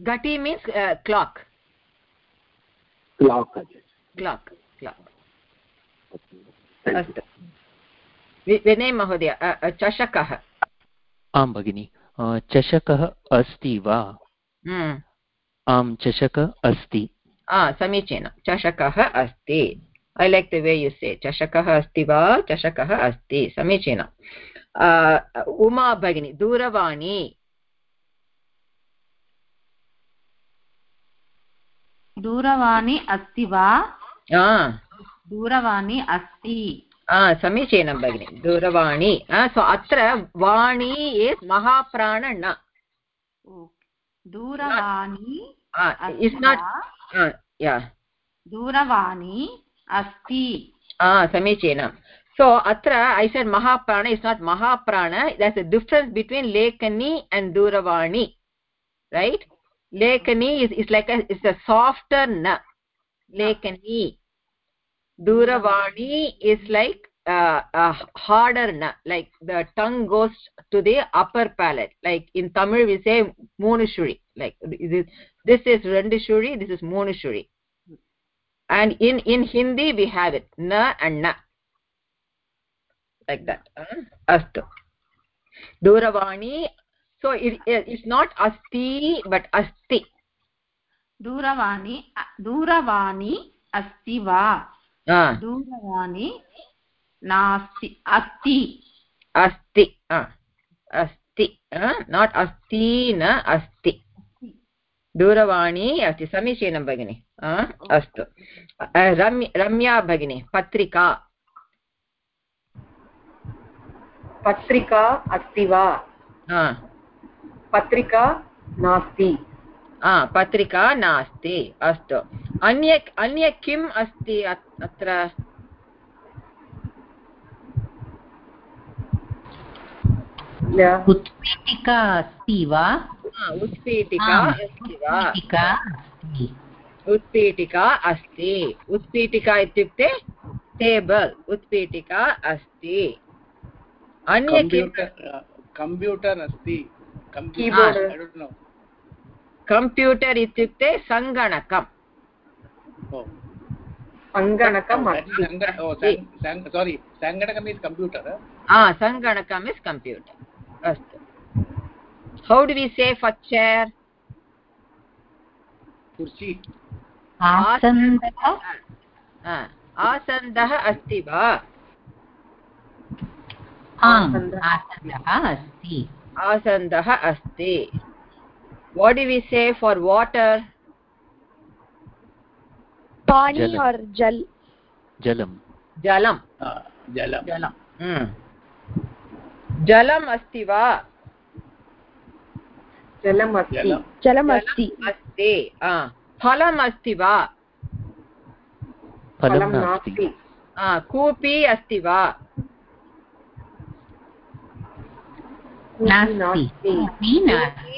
घटी means clock. Clock clock clock. अस्तु। वि- विनय महोदय चषकः। आं भगिनि। चषकः अस्ति वा? हम्म, आं चषकः अस्ति। समीचीनं। चषकः अस्ति। ऐ लैक् द वे यु से चषकः अस्ति वा? चषकः अस्ति। समीचीनं। उमा भगिनी दूरवाणी। दूरवाणी अस्ति वा? दूरवाणी अस्ति। समीचीनं भगिनि दूरवाणी सो अत्र वाणी इस् महाप्राण न दूरवाणी अस्ति इस् नाट् दूरवाणी अस्ति समीचीनं सो अत्र ऐ सेड् महाप्राण इस् नाट् महाप्राण दस् अ डिफ्रेन्स् बिट्वीन् लेखनी अण्ड् दूरवाणी रैट् लेखनी is is like is a softer न लेखनी duravani is like uh, uh, harder na like the tongue goes to the upper palate. Like in tamil we say moonishuri like this, is rendishuri this is moonishuri and in in hindi we have it na and na. Like that uh, astu. duravani so it, it's not asti but asti. duravani duravani asti va दूरवाणी नास्ति अस्ति अस्ति अस्ति not अस्ति न अस्ति दूरवाणी अस्ति समीचीनं भगिनि अस्तु रम्य रम्या भगिनी पत्रिका पत्रिका अस्ति वा पत्रिका नास्ति पत्रिका नास्ति अस्तु। अन्य अन्य किम् अस्ति अत्र? उत्पीठिका अस्ति वा? उत्पीठिका अस्ति वा? उत्पीठिका अस्ति। उत्पीठिका इत्युक्ते टेबल् उत्पीठिका अस्ति। अन्य कम्प्यूटर् अस्ति। कम्प्यूटर् इत्युक्ते सङ्गणकम् सङ्गणकम् सारी सङ्गणकम् इस् कम्प्यूटर् सङ्गणकम् इस् कम्प्यूटर् अस्तु हौ डु वि से फर् चेर् कुर्सी आसन्दः अस्ति वा अस्ति आसन्दः अस्ति वाट् डु वि से फार् वाटर् पानी और जल जलम जलम जलम जलम जलम् अस्ति वा जलम् अस्ति जलम् अस्ति अस्ति फलम् अस्ति वा फलं नास्ति कूपी अस्ति वा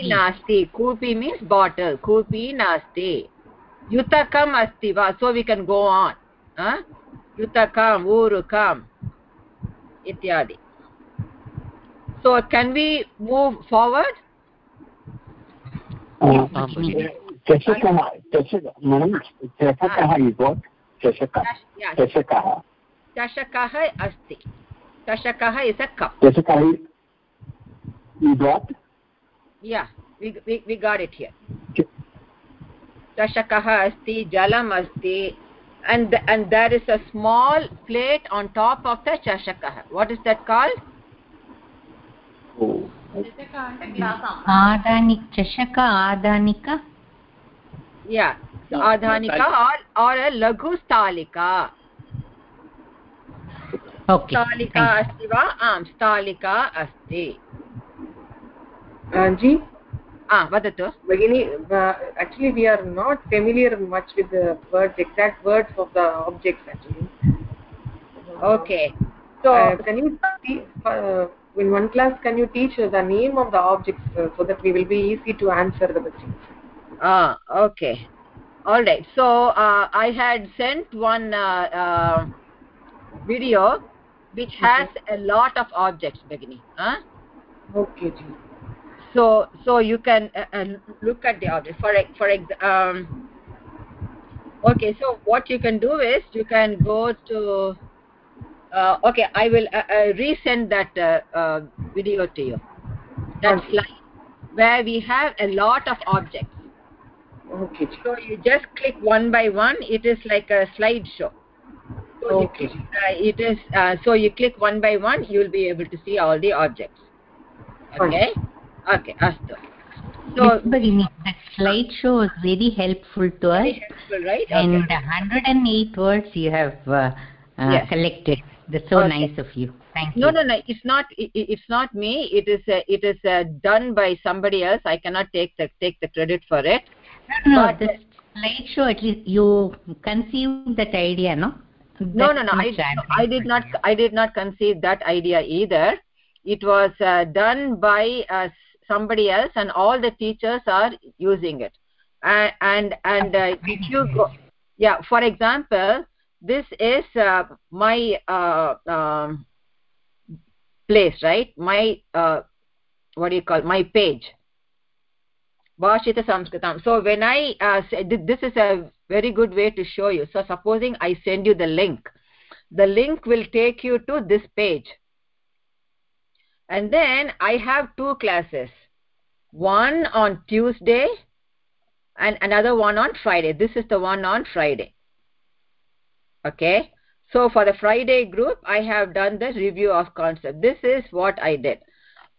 नास्ति कूपी मीन्स् बाटल् कूपी नास्ति युतकम् अस्ति वा सो वि केन् गो आन् युतकम् ऊरुकम् इत्यादि so can we move forward? चषकः चषकः चषकः चषकः चषकः अस्ति चषकः इस् अ कप् चषकः is what yeah we, we, we got it here चषकः अस्ति जलम् अस्ति and and there is a small plate on top of the chashakah what is that called चषक or or a laghu stalika okay stalika asti va asti ji ah actually we are not familiar much with the words exact words of the objects actually. Okay. So uh, can you uh, in one class can you teach the name of the objects uh, so that we will be easy to answer the questions? Ah okay. All right. So uh, i had sent one uh, uh, video which has okay. a lot of objects beginning huh? Okay ji. So so you can uh, uh, look at the object for for um okay so what you can do is you can go to uh, okay i will uh, uh, resend that uh, uh, video to you. That okay. slide where we have a lot of objects. Okay. So you just click one by one. It is like a slideshow. So okay. you, uh, it is uh, so you click one by one you will be able to see all the objects. Okay okay astu so Bhagini, that slideshow is very helpful to very us. helpful right? And okay. 108 words you have uh, uh, yes. collected that's so Okay. nice of you. Thank no you. no no no it's not it, it's not me. It is uh, it is uh, done by somebody else. I cannot take the take the credit for it. No no this slideshow at least you conceived that idea no? No no no I, I did not i did not conceive that idea either. It was uh, done by uh, somebody else and all the teachers are using it. And and, and uh, if you go yeah for example this is uh, my uh, um, place right? My uh, what do you call my page. Bhashita samskritam so when i uh, say, this is a very good way to show you. So supposing i send you the link. The link will take you to this page and then i have two classes. One on tuesday and another one on friday. This is the one on friday. Okay? So for the friday group i have done the review of concept. This is what i did.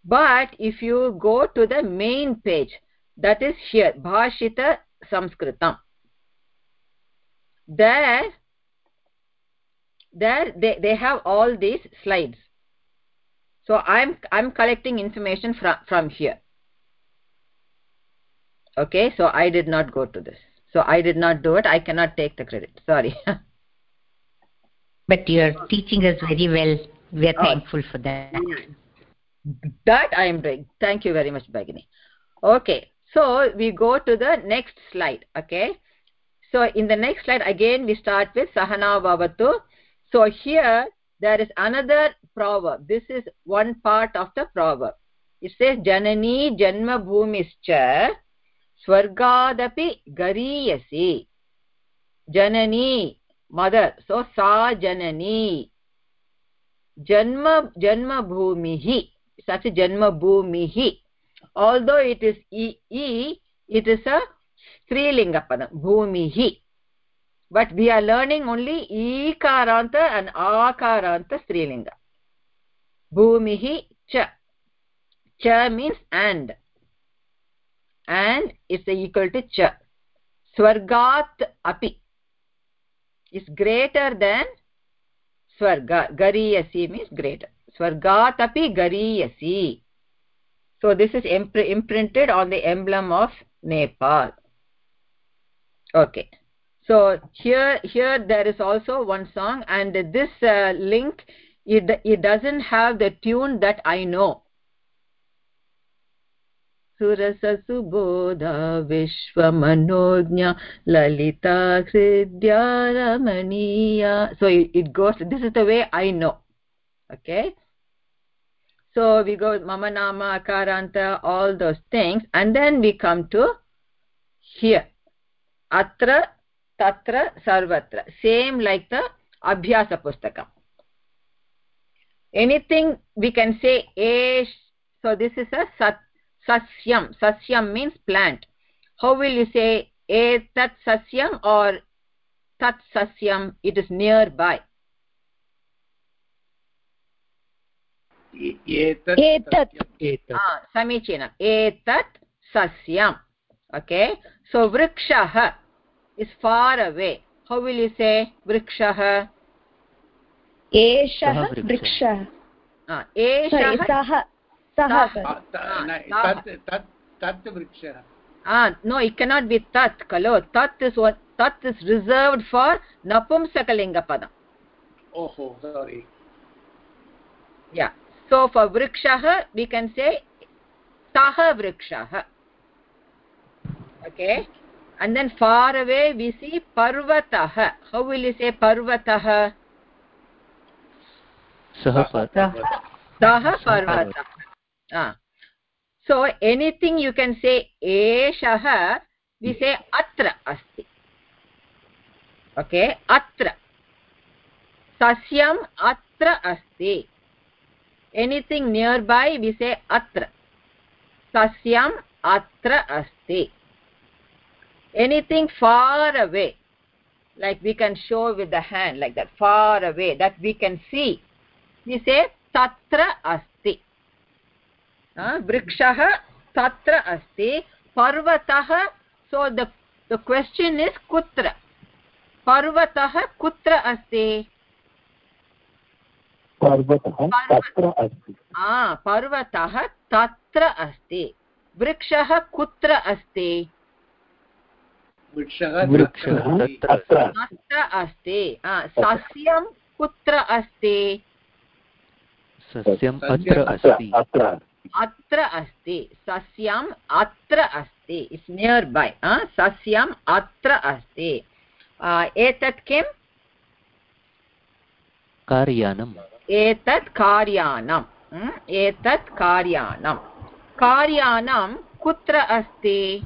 But if you go to the main page that is here bhashita sanskritam. There there they, they have all these slides so i'm i'm collecting information from from here. Okay so i did not go to this. So i did not do it. I cannot take the credit. Sorry. (laughs) But you're teaching us very well we are oh. thankful for that. That i am doing. Thank you very much bagini okay so we go to the next slide okay? So in the next slide again we start with sahana bhavatu. So here there is another proverb this is one part of the proverb it says janani janma bhumischa swargadapi gariyasi janani mother so sa janani janma janma bhumihi such janma bhumihi although it is e, e it is a padam bhumihi but we are learning only ikaranta and akaranta strilinga. Bhumihi cha. Cha means and. And it's equal to cha. Swargat api is greater than swarga. Gariyasi means greater. Swargat api gariyasi. So this is imprinted on the emblem of nepal. Okay so here here there is also one song and this uh, link it it doesn't have the tune that i know सुरससुबोधा विश्वमनोज्ञा Lalita हृद्या Ramaniya so it, it goes this is the way i know okay so we go mama nama akaranta all those things and then we come to here atra तत्र सर्वत्र same like the अभ्यासपुस्तकम्. Anything we can say a so this is a सस्यं सस्यं means plant how will you say एतत् सस्यम् or तत् सस्यम् it is near by समीचीनम् एतत् सस्यम् ओके सो वृक्षः. Is far away how will you say vrikshah एषः वृक्षः एषः तत् वृक्षः ah no it cannot be tat kalo tat is what tat is reserved for napumsakalinga padam oh sorry yeah so for vrikshah we can say tah vrikshah okay and then far away we see parvatah how will you say parvatah sah parvatah ah so anything you can say eshah we say atra asti okay atra sasyam atra asti anything nearby we say atra sasyam atra asti anything far away like we can show with the hand like that far away that we can see we say tatra asti vrikshah tatra asti parvatah so the the question is kutra parvatah kutra asti पर्वतः तत्र अस्ति पर्वतः तत्र अस्ति वृक्षः कुत्र अस्ति अत्र अस्ति। सस्यं कुत्र अस्ति? सस्यम् अत्र अस्ति। अत्र। अस्ति। सस्यम् अत्र अस्ति। इट्स् नियर् बै सस्यम् अत्र अस्ति। एतत् किम्? कार्यानम्। एतत् कार्यानम्। एतत् कार्यानं कार्यानं कुत्र अस्ति?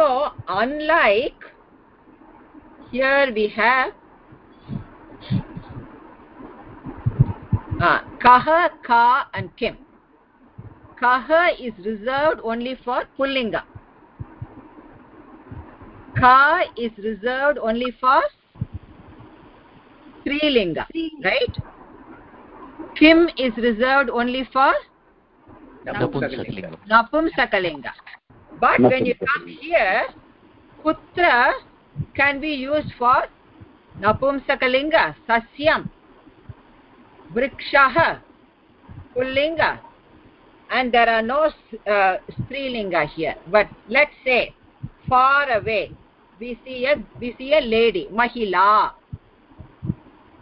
so unlike here we have uh, kaha ka and kim. Kaha is reserved only for pullinga. Ka is reserved only for strilinga right? Kim is reserved only for napumsakalinga. Napumsakalinga. But when you come here putra can be used for napumsakalinga sasyam vrikshah pullinga and there are no uh, strilinga here but let's say far away we see a we see a lady mahila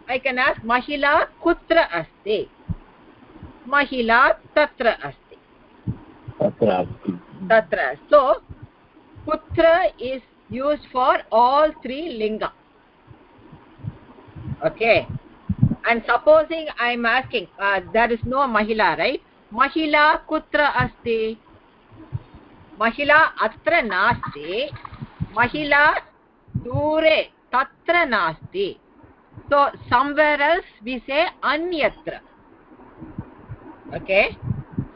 i can ask mahila kutra asti mahila tatra asti तत्र अस्ति तत्र। सो पुत्र is use for all three लिङ्ग okay and supposing I am asking there is no महिला right महिला कुत्र अस्ति महिला अत्र नास्ति महिला दूरे तत्र नास्ति सो संवेर् एल्स् विषये अन्यत्र ओके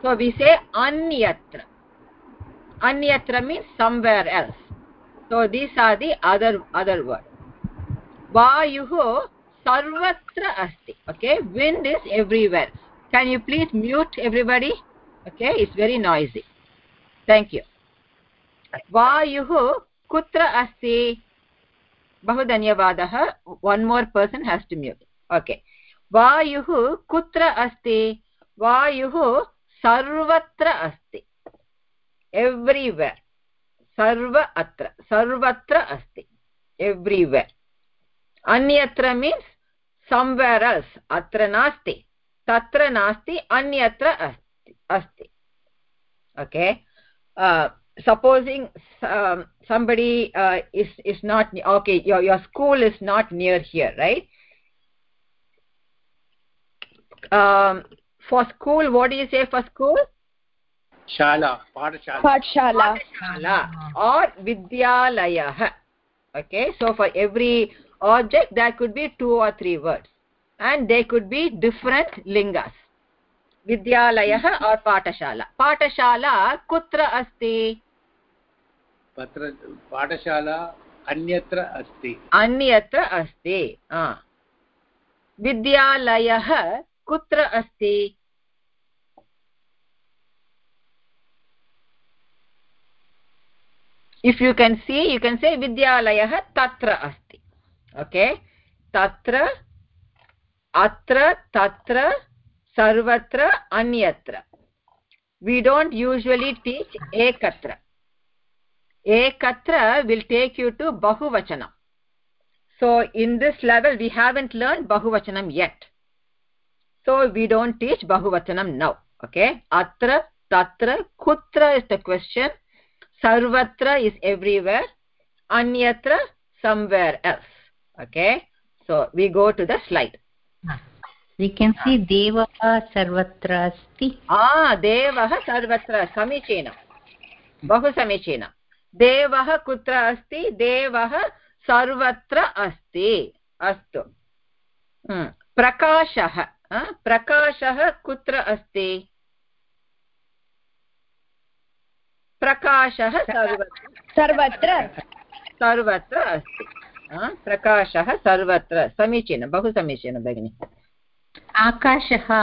सो विषये अन्यत्र anyatra means somewhere else so these are the other other word vayuh sarvatra asti okay wind is everywhere can you please mute everybody okay it's very noisy thank you vayuh kutra asti बहु धन्यवादः one more person has to mute okay वायुः कुत्र अस्ति वायुः सर्वत्र अस्ति everywhere सर्व अत्र सर्वत्र अस्ति everywhere अन्यत्र means somewhere else अत्र नास्ति तत्र नास्ति अन्यत्र अस्ति अस्ति okay uh, supposing um, somebody uh, is is not okay your your school is not near here right um, for school what do you say for school शाला पाठशाला पाठशाला shala or vidyalayah okay so for every object there could be two or three words and they could be different lingas vidyalayah or patashala patashala kutra asti पत्र पाठशाला अन्यत्र अस्ति अन्यत्र अस्ति आ. विद्यालयः कुत्र अस्ति if you can see you can say vidyalaya tatra asti okay tatra atra tatra sarvatra anyatra we don't usually teach ekatra ekatra will take you to bahuvachanam so in this level we haven't learned bahuvachanam yet so we don't teach bahuvachanam now okay atra tatra kutra is the question sarvatra is everywhere anyatra somewhere else okay so we go to the slide we can see devah sarvatra asti ah devah sarvatra samichinam बहु समीचीनं देवः कुत्र अस्ति देवः सर्वत्र अस्ति अस्तु हम्म, प्रकाशः आ, प्रकाशः कुत्र अस्ति प्रकाशः सर्वत्र। सर्वत्र सर्वत्र अस्ति। प्रकाशः सर्वत्र। समीचीनं बहु समीचीनं भगिनि। आकाशः।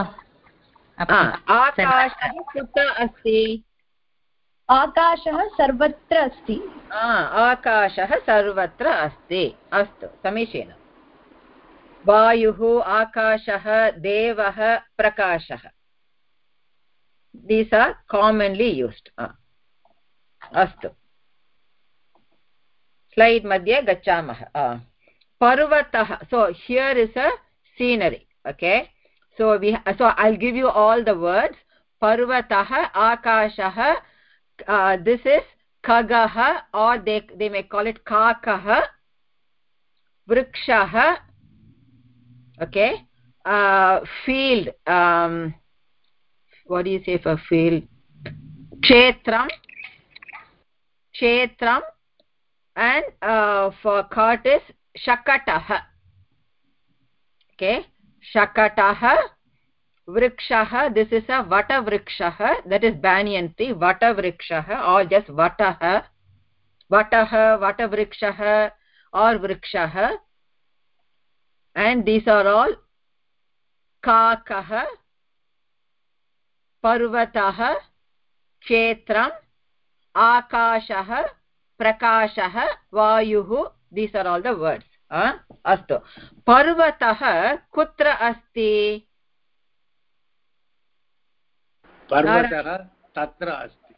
आकाशः कुत्र अस्ति? आकाशः सर्वत्र अस्ति। आकाशः सर्वत्र अस्ति। अस्तु समीचीनम् वायुः आकाशः देवः प्रकाशः। दीस् आर् कामन्लि यूस्ड् अस्तु। स्लैड् मध्ये गच्छामः। पर्वतः so here is a scenery okay so we so I'll give you all the words पर्वतः, आकाशः दिस् इस् खगः or they they may call it काकः वृक्षः ओके फील्ड् वर् फील्ड् क्षेत्रं क्षेत्रम् एण्ड् कर्ट् इस् शकटः ओके शकटः वृक्षः दिस् इस् अ वटवृक्षः दट् इस् बेनियन्ति वटवृक्षः आर् जस्ट् वटः वटः वटवृक्षः आर् वृक्षः एण्ड् दीस् आर् आल् काकः पर्वतः क्षेत्रम् आकाशः प्रकाशः वायुः these are all the words अस्तु। पर्वतः कुत्र अस्ति? पर्वतः तत्र अस्ति।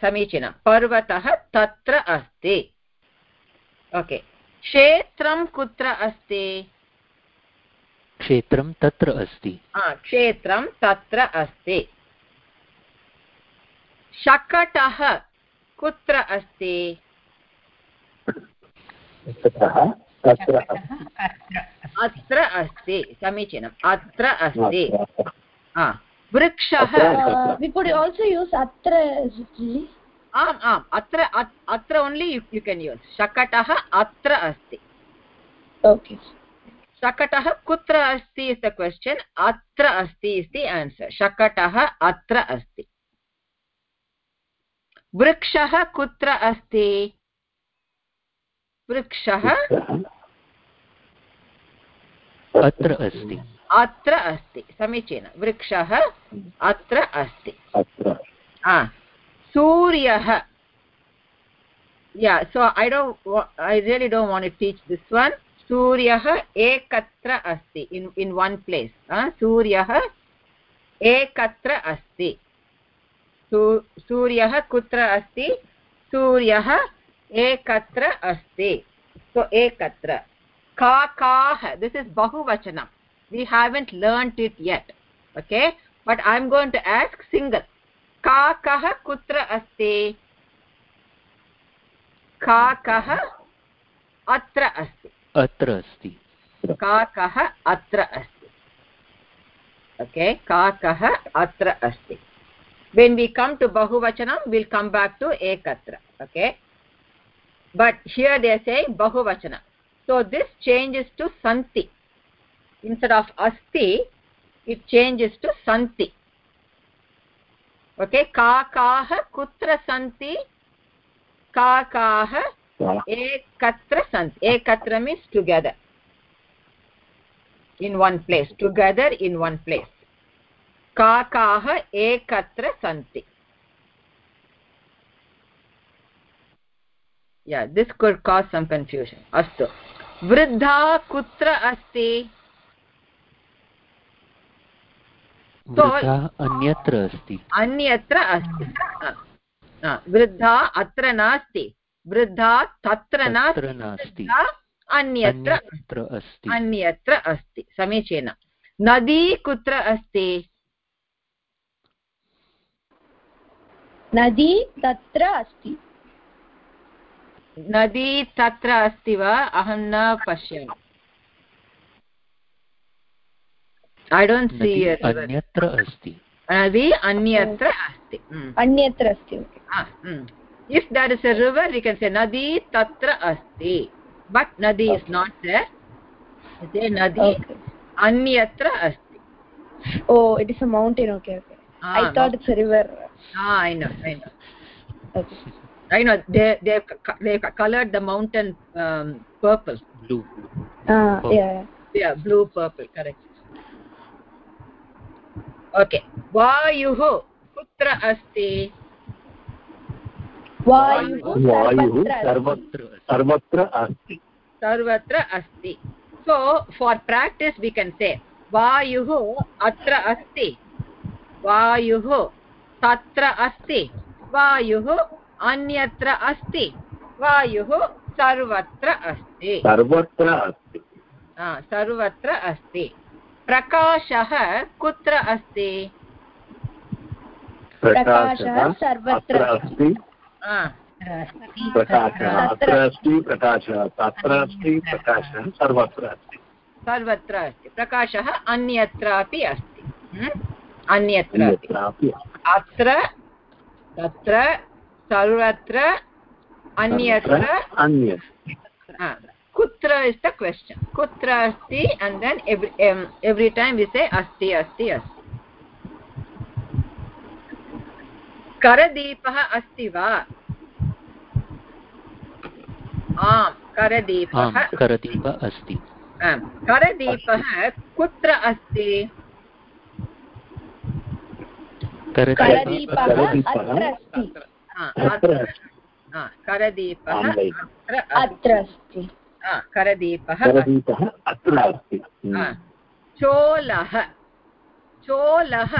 समीचीनं। पर्वतः तत्र अस्ति। ओके। क्षेत्रं कुत्र अस्ति? क्षेत्रं तत्र अस्ति। क्षेत्रं तत्र अस्ति। शकटः कुत्र अस्ति? अत्र अस्ति। समीचीनम्। अत्र अस्ति। वृक्षः आम् आम्। अत्र अत्र ओन्लि यु केन् यूस् शकटः अत्र अस्ति। ओके शकटः कुत्र अस्ति इस् द क्वश्चन् अत्र अस्ति इस् दि आन्सर् शकटः अत्र अस्ति। वृक्षः कुत्र अस्ति? वृक्षः अत्र अस्ति। अत्र अस्ति समीचीनं। वृक्षः अत्र अस्ति। सूर्यः। Yeah so i don't i really don't want to teach this one. सूर्यः एकत्र अस्ति in in one place. सूर्यः एकत्र अस्ति। सूर्यः कुत्र अस्ति? सूर्यः एकत्र अस्ति। सो एकत्र। काकाः दिस् इस् बहुवचनं। We haven't learned it yet okay but I am going to ask single काकः कुत्र अस्ति? काकः अत्र अस्ति? अत्र अस्ति। काकः अत्र अस्ति? ओके काकः अत्र अस्ति? When we come to bahuvachanam we'll come back to ekatra okay but here they are saying bahuvachanam so this changes to santi instead of asti it changes to santi okay kaakaah kutra santi kaakaah ekatra santi ekatra means together in one place together in one place काकाः एकत्र सन्ति। Yeah this could cause some confusion. astu वृद्धा कुत्र अस्ति? अन्यत्र अस्ति। अन्यत्र अस्ति। वृद्धा अत्र नास्ति। वृद्धा तत्र नास्ति। अन्यत्र अस्ति। अन्यत्र अस्ति। समीचीनं। नदी कुत्र अस्ति? नदी तत्र अस्ति। नदी तत्र अस्ति वा? अहं न पश्यामि। ऐ डोण्ट् सी अन्यत्र अस्ति। नदी अन्यत्र अस्ति। अन्यत्र अस्ति if that is a river you can say नदी तत्र अस्ति। बट् नदी इस् नाट् देर् नदी अन्यत्र अस्ति। ओ it is a mountain okay okay I thought it's a river. Ah, I know, I know. Okay. I know they they they colored the mountain um, purple. Blue. Ah, uh, yeah. Yeah, blue purple, correct. Okay. वायुः कुत्र अस्ति वायुः सर्वत्र सर्वत्र अस्ति सर्वत्र अस्ति so for practice we can say vayuh atra asti vayuh Tatra asti vayuh अन्यत्र अस्ति। वायुः सर्वत्र अस्ति। सर्वत्र अस्ति। सर्वत्र अस्ति। प्रकाशः कुत्र अस्ति? प्रकाशः सर्वत्र अस्ति। प्रकाशः अत्र अस्ति प्रकाशः तत्र अस्ति प्रकाशः सर्वत्र अस्ति। सर्वत्र अस्ति। प्रकाशः अन्यत्रापि अस्ति। अन्यत्र अत्र तत्र सर्वत्र अन्यत्र कुत्र इस् द क्वश्चन्? कुत्र अस्ति and then every time we say अस्ति अस्ति अस्ति। करदीपः अस्ति वा? आम् करदीपः। करदीपः अस्ति। करदीपः कुत्र अस्ति? करदीपः अत्र अस्ति करदीपः अत्र अस्ति। करदीपः करदीपः अत्र अस्ति। चोलः। चोलः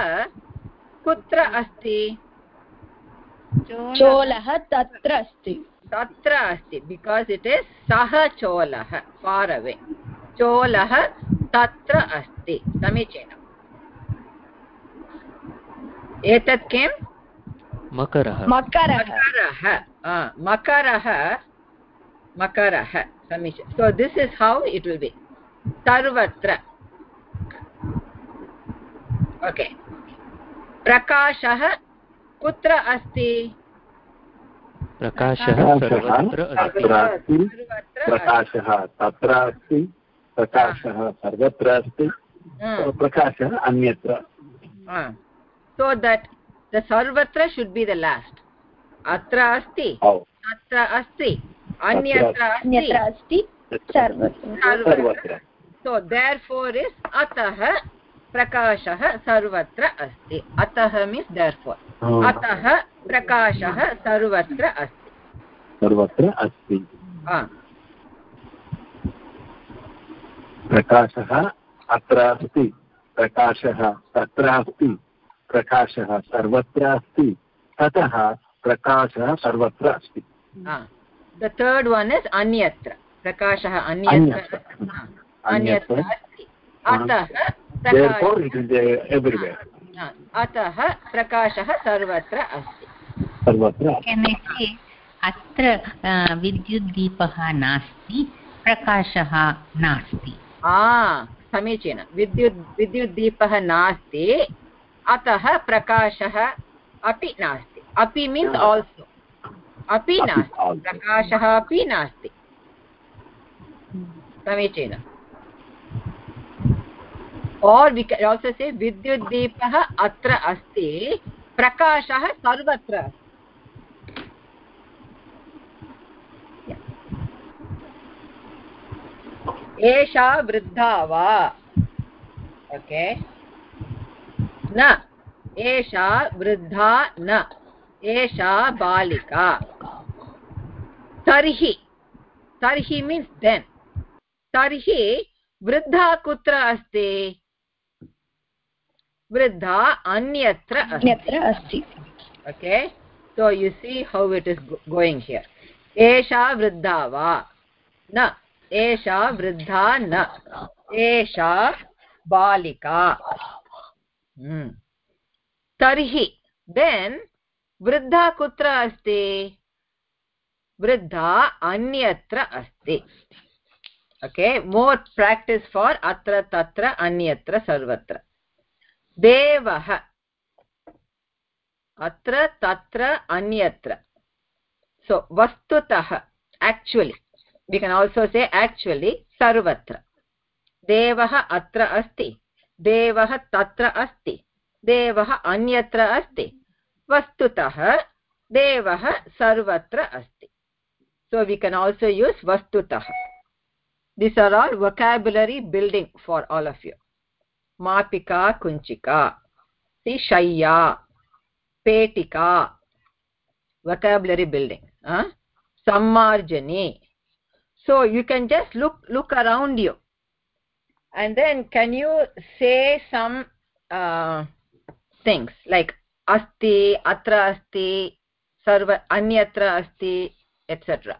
कुत्र अस्ति? चोलः तत्र अस्ति तत्र अस्ति बिकास् इट् इस् सः चोलः फार् अवे चोलः तत्र अस्ति समीचीनम्। एतत् किम्? मकरः। मकरः। मकरः मकरः समीचीनं। So this is how it will be सर्वत्र। ओके प्रकाशः कुत्र अस्ति? प्रकाशः प्रकाशः तत्र अस्ति। प्रकाशः सर्वत्र अस्ति। प्रकाशः अन्यत्र। So that the sarvatra should be the last atra asti atra asti anyatra asti sarvatra so therefore is atah प्रकाशः सर्वत्र अस्ति अतः मीन्स् देर्फोर् अतः प्रकाशः सर्वत्र अस्ति सर्वत्र अस्ति प्रकाशः अत्र अस्ति प्रकाशः तत्र अस्ति प्रकाशः सर्वत्र अस्ति। ततः प्रकाशः सर्वत्र अस्ति। द थर्ड् वन् इस् अन्यत्र। प्रकाशः अन्यत्र। अन्यत्र। अतः अतः प्रकाशः सर्वत्र अस्ति। सर्वत्र अत्र विद्युद्दीपः नास्ति प्रकाशः नास्ति। समीचीनं। विद्युत् विद्युद्दीपः नास्ति। अतः प्रकाशः अपि नास्ति। अपि मीन्स् आल्सो अपि नास्ति। प्रकाशः अपि नास्ति। समीचीनम्। और वि आल्सो से विद्युद्दीपः अत्र अस्ति। प्रकाशः सर्वत्र अस्ति। एषा वृद्धा वा? ओके न। एषा वृद्धा न। एषा बालिका। तर्हि। तर्हि मीन्स् देन् तर्हि वृद्धा कुत्र अस्ति? वृद्धा अन्यत्र अन्यत्र अस्ति। Okay so you see how it is going here एषा वृद्धा वा? न। एषा वृद्धा न। एषा बालिका। तर्हि देन् वृद्धा कुत्र अस्ति? वृद्धा अन्यत्र अस्ति. ओके मोर् प्राक्टिस् फार् अत्र तत्र अन्यत्र सर्वत्र. देवः, अत्र तत्र अन्यत्र. सो वस्तुतः, actually, we can also say actually सर्वत्र. देवः अत्र अस्ति. देवः तत्र अस्ति देवः अन्यत्र अस्ति वस्तुतः देवः सर्वत्र अस्ति so we can also use vastutah these are all vocabulary building for all of you मापिका कुञ्चिका petika vocabulary building huh? sammarjani so you can just look look around you and then can you say some uh, things like asti atra asti sarva anyatra asti etc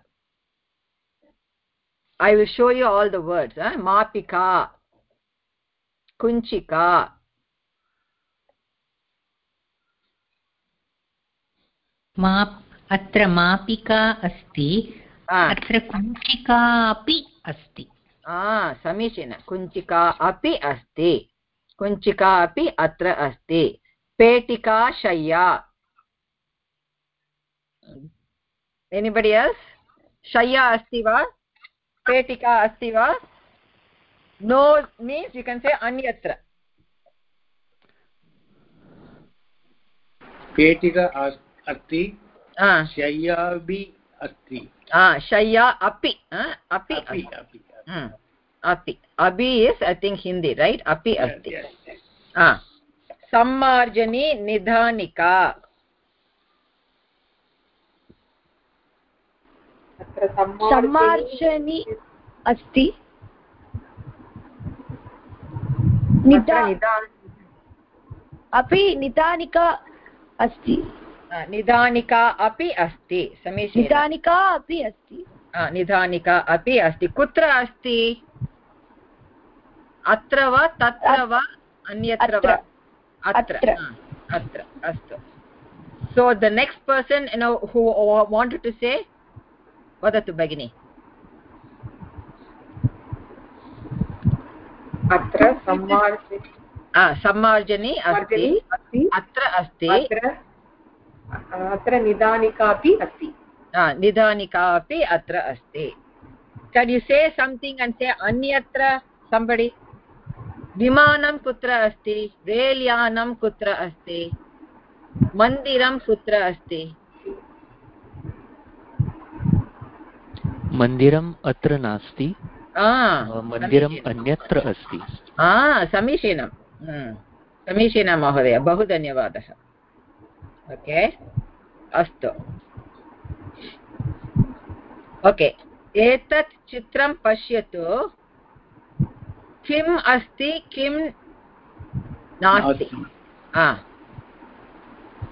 i will show you all the words huh? mapika kunchika माप् अत्र मापिका अस्ति ah अत्र कुञ्चिका अपि अस्ति ah समीचीन। कुञ्चिका अपि अस्ति। कुञ्चिका अपि अत्र अस्ति। पेटिका शय्या। एनिबडि एल्स् शय्या अस्ति वा? पेटिका अस्ति वा? नो मीन्स् यु केन् से अन्यत्र। पेटिका अस्ति। शय्या अपि ah, अपि। अपि. अपि अभि is I think Hindi right अपि अस्ति सम्मार्जनी निधानिका सम्मार्जनी अस्ति अपि निदानिका अस्ति निधानिका अपि अस्ति समीचीनं निदानिका अपि अस्ति निधानिका अपि अस्ति। कुत्र अस्ति? अत्र वा तत्र वा अन्यत्र वा? अत्र। अत्र। अस्तु। So the next person you know who wanted to say वदतु भगिनि। अत्र सम्मार्जनी अस्ति। अस्ति। अत्र अस्ति। अत्र निदानिका अपि अस्ति। निधानिका अपि अत्र अस्ति can you say something and say अन्यत्र somebody? विमानं कुत्र अस्ति रेल् यानं कुत्र अस्ति मन्दिरं कुत्र अस्ति मन्दिरम् अत्र नास्ति मन्दिरम् अन्यत्र अस्ति समीचीनं समीचीनं महोदय बहु धन्यवादः ओके अस्तु ओके। एतत् चित्रं पश्यतु। किम् अस्ति किं नास्ति?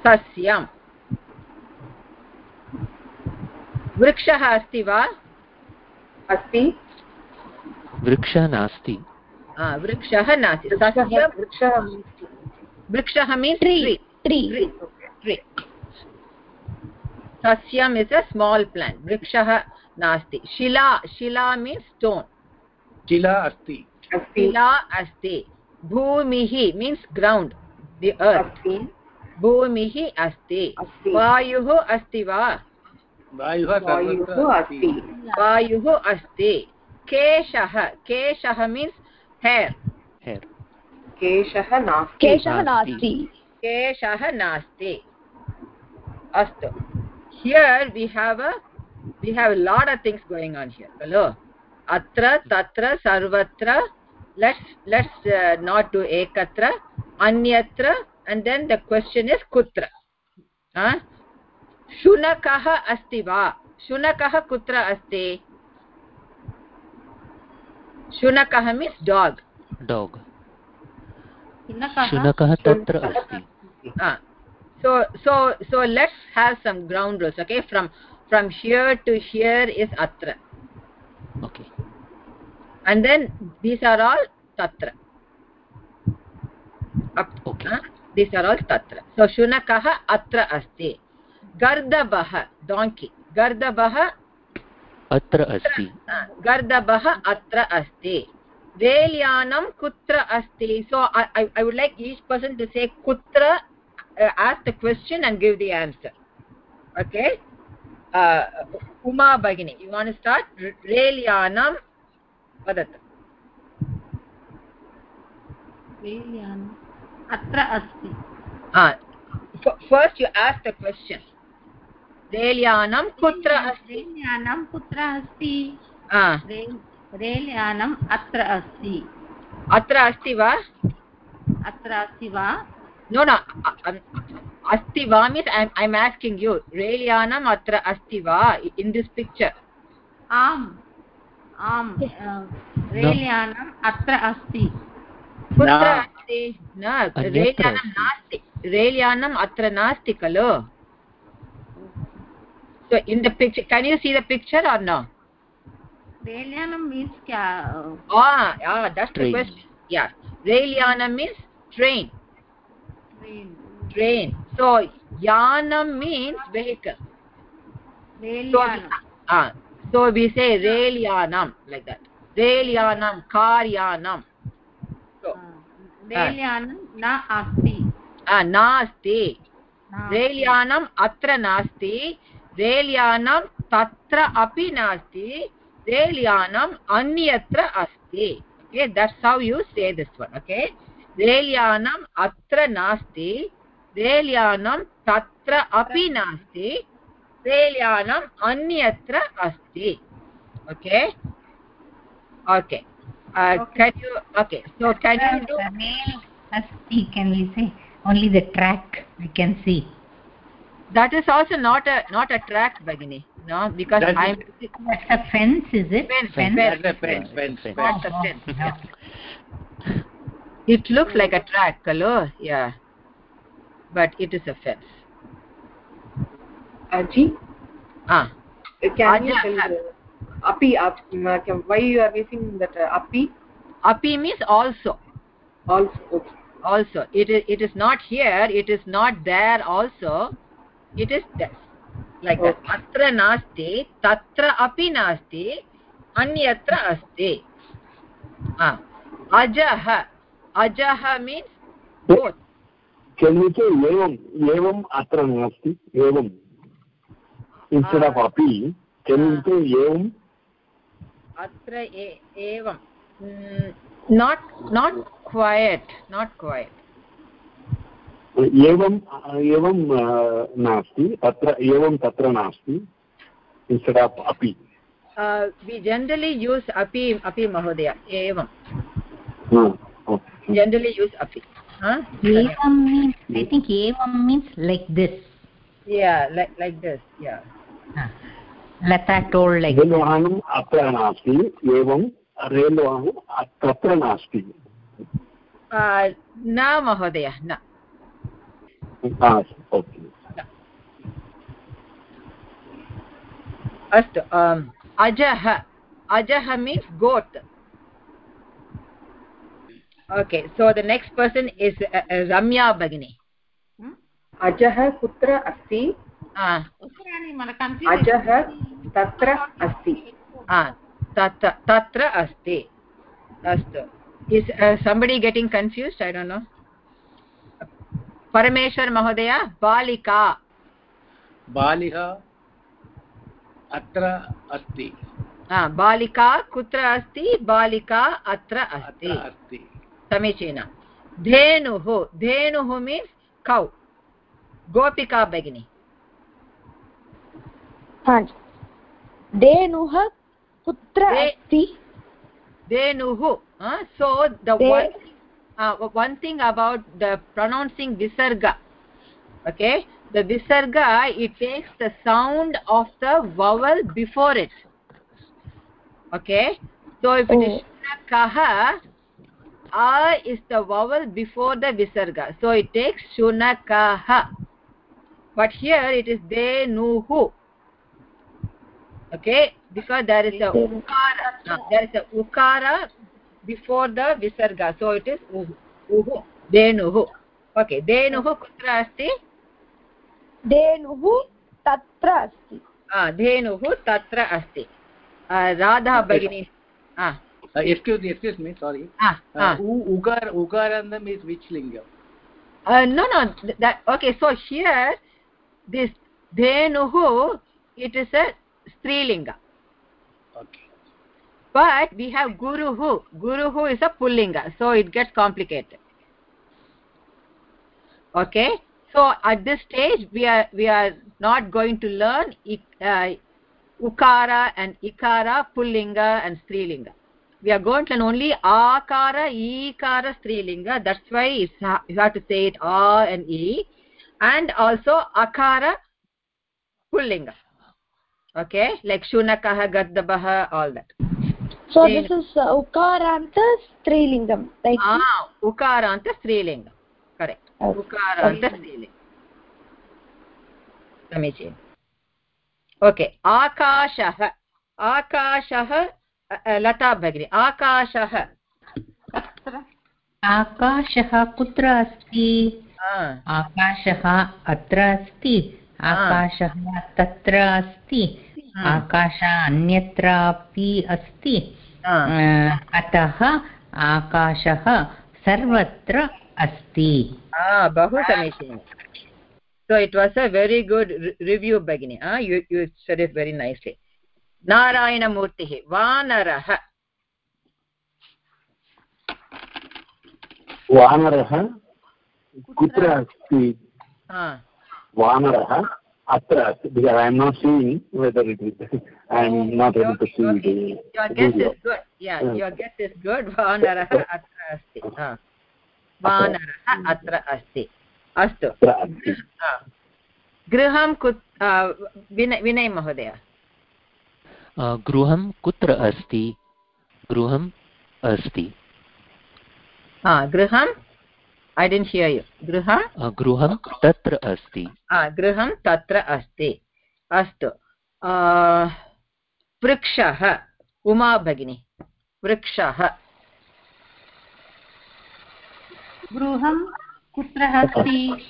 सस्यं वृक्षः अस्ति वा? अस्ति। वृक्षः नास्ति। वृक्षः नास्ति। सस्यं वृक्षः वृक्षः मीन्स् ट्री ट्री सस्यम् इस् अ स्माल् प्लाण्ट् वृक्षः नास्ति शिला शिला मीन्स् स्टोन् शिला अस्ति शिला अस्ति भूमिः मीन्स् ग्रौण्ड् दि अर्थ् भूमिः अस्ति वायुः अस्ति वा वायुः अस्ति केशः केशः मीन्स् हेर् केशः नास्ति केशः नास्ति अस्तु here we have a we have a lot of things going on here hello atra tatra sarvatra let's let's uh, not do ekatra anyatra and then the question is kutra ha shunakah asti va shunakah kutra asti shunakah means dog dog शुनकः शुनकः तत्र अस्ति ah so so so let's have some ground rules okay from from here to here is atra okay and then these are all tatra up Okay. huh? these are all tatra so shunakah atra asti gardabah donkey gardabah अत्र अस्ति गर्दभः अत्र अस्ति रेल्यानं कुत्र अस्ति so I, I, I would like each person to say kutra uh, ask the question and give the answer okay uh, uma bagini you want to start R- रेल्यानं वदतु रेल्यानम् अत्र अस्ति ah first you ask the question रेल्यानं कुत्र अस्ति रेल्यानं कुत्र अस्ति ah रेल् रेल्यानम् अत्र अस्ति अत्र अस्ति वा अत्र अस्ति वा no no uh, um, asti va means i'm i'm asking you रेल्यानम् अत्र अस्ति वा in this picture आम् आम् अ, रेल्यानम् अत्र अस्ति कुत्र न। अस्ति न अन्यत्र रेल्यानं अस्ति। नास्ति रेल्यानम् अत्र नास्ति खलु so in the picture can you see the picture or no रेल्यानं मीन्स् क्या ah ah that's the Train. question yeah railyanam means train train Train so yanam means vehicle rail so, ah so we say railyanam like that railyanam car yanam so रेल्यानं न अस्ति ah नास्ति न रेल्यानम् अत्र नास्ति रेल्यानं तत्र अपि नास्ति रेल्यानम् अन्यत्र अस्ति okay that's how you say this one okay रेल्यानम् अत्र नास्ति रेल्यानं तत्र अपि नास्ति रेल्यानम् अन्यत्र अस्ति okay okay uh, can you okay so can you do The rail asti can we say only the track we can see that is also not a not a track bagini no because That i'm that's a fence is it Fence, fence fence. That's a fence, fence, Fence. fence. That's a Oh, fence, oh, yeah. It looks like a track hello yeah. But it is a fence. Aji, ah. Can you tell api, uh, why you are using that uh, api? Api means also. Also? Okay. also. It is it is not here it is not there also. It is this like that. Okay. atra nasti tatra api nasti anyatra asti ah. Ajah ajah means both atra nasti, evam. Instead of api, can we say evam? अत्र एवं Mm, not not quiet not quiet एवं एवं अ, नास्ति तत्र एवं तत्र नास्ति instead of अपि uh, generally use api api mahodaya evam okay generally use api huh evam means i think evam means like this yeah like like this yeah Ah. lata told like rail वाहनम् अत्र नास्ति एवं rail वाहनम् अ- तत्र नास्ति uh, na mahodaya na okay अस्तु um, अजः अजः means goat okay so the next person is uh, uh, ramya bagini. अजः कुत्र अस्ति ah. अजः तत्र अस्ति तत्र तत्र अस्ति अस्तु is uh, somebody getting confused? I don't know. परमेश्वर महोदय बालिका बालिः अत्र अस्ति बालिका कुत्र अस्ति बालिका अत्र अस्ति समीचीनं। धेनुः धेनुः मीन्स् कौ गोपिका भगिनि। धेनुः कुत्र अस्ति। धेनुः so the one one thing about the pronouncing visarga okay the visarga it takes the sound of the vowel before it okay so if कः a is the vowel before the visarga. So it takes shunakah but here it is denuhu. Okay? Because there is a ukara. There is a ukara before the visarga. So it is uhu, uhu. Denuhu. Okay. Denuhu kutra asti? Denuhu tatra asti. Ah denuhu tatra asti. Ah, radha bagini ah. Uh, excuse me, excuse me, sorry. ah Uh, ah u- Ugar, Ugarandam is which lingam? uh, no no that okay so here this dhenuhu it is a strilinga Okay. but we have guruhu guruhu is a pullinga so it gets complicated okay so at this stage we are we are not going to learn ik- uh, ukara and ikara pullinga and strilinga we are going to learn only akara ikara strilinga that's why it's ha- you have to say it a and e and also akara pullinga okay like shunakah gardabah all that So this is uh, Ukaranta Strilingam, right? ah ukaranta strilingam correct Okay. ukaranta strilingam समीचीनम् okay आकाशः आकाशः अ, अ, लता भगिनी आकाशः। आकाशः कुत्र अस्ति? आकाशः अत्र अस्ति आकाशः तत्र अस्ति. आकाशः अन्यत्रापि अस्ति। अतः आकाशः सर्वत्र अस्ति। आ, बहु समीचीनं। So it was a very good re- review bagini ah you you said it very nicely. नारायणमूर्तिः वानरः। वानरः कुत्र अस्ति? वानरः अत्र अस्ति। I am not seeing whether it is I am not able to see it वानरः अत्र अस्ति. अस्तु. गृहं कुत् विनय् महोदय गृहं कुत्र अस्ति? गृहम् अस्ति। हा गृहं? ऐ डेण्ट् हियर् यु गृहं? गृहं तत्र अस्ति। गृहं तत्र अस्ति। अस्तु। वृक्षः। उमा भगिनी वृक्षः। गृहं कुत्र अस्ति?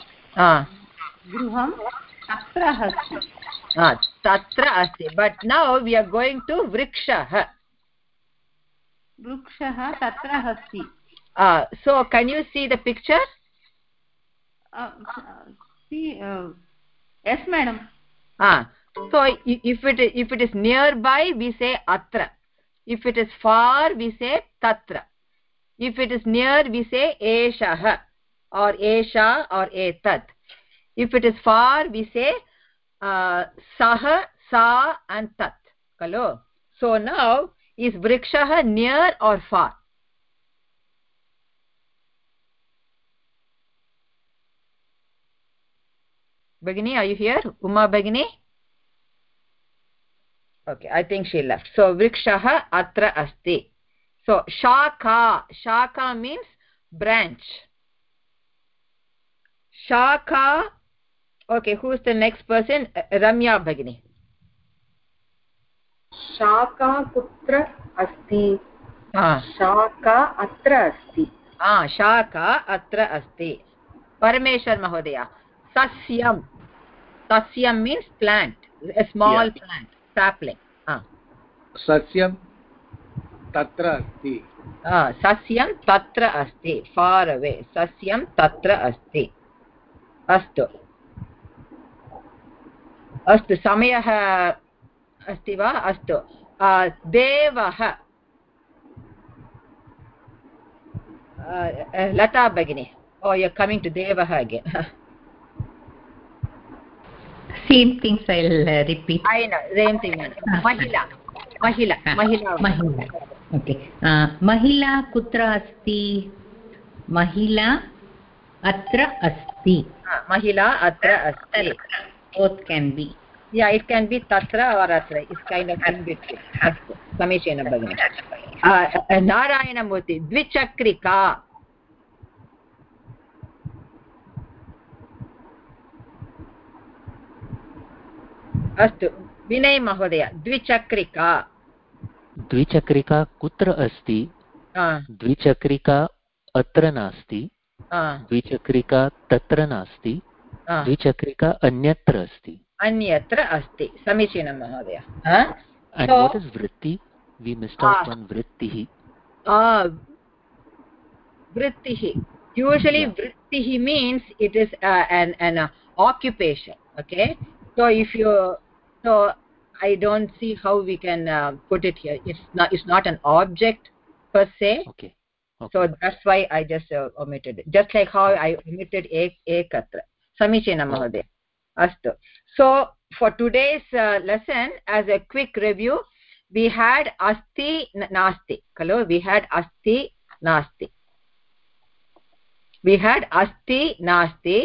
गृहं तत्र अस्ति। But now we are going to वृक्षः। वृक्षः तत्र अस्ति। So can you see the picture yes madam so if it if it is near by we say अत्र। If it is far we say तत्र। If it is near we say एषः। और् एषा और् एतत्। If it is far we say uh, sah sa and tat hello so now is vrikshah near or far Bagini, are you here? Uma Bagini? Okay, I think she left. So, Vrikshaha atra asti. So, Shaka. Shaka means branch. Shaka. Okay, who's the next person? Uh, Ramya Bagini. शाखा कुत्र अस्ति Ah, शाखा अत्र अस्ति ah. Parameshwar Mahodaya. Sasyam. Sasyam means plant. A small Yeah. plant. Sapling. Ah. सस्यं तत्र अस्ति Ah, sasyam tatra asti far away sasyam tatra asti अस्तु अस्तु समयः अस्ति वा? अस्तु। देवः। लता भगिनी ओ यु कमिङ्ग् टु देवः again same things i'll uh, repeat. I न सेम् थिङ्ग् महिला महिला महिला महिला ओके महिला कुत्र अस्ति महिला अत्र अस्ति महिला अत्र अस्ति both can be. Yeah it can be tatra or atra. It's kind of in between. अस्तु समीचीनं भगिनि नारायणमूर्ति द्विचक्रिका अस्तु विनय महोदय द्विचक्रिका द्विचक्रिका कुत्र अस्ति द्विचक्रिका अत्र नास्ति द्विचक्रिका तत्र नास्ति द्विचक्रिका अन्यत्र अस्ति। अन्यत्र अस्ति। समीचीनं महोदय। वृत्तिः यूशलि वृत्तिः means it is occupation okay so if you so I don't see how we can put it here it's it's not an object per se Okay. That's why I just uh, omitted it. Just like how okay. I omitted ek, ekatra. समीचीनं महोदय अस्तु so far today's lesson, as a quick review, we had asti nasti. खलु We had asti nasti. we had asti nasti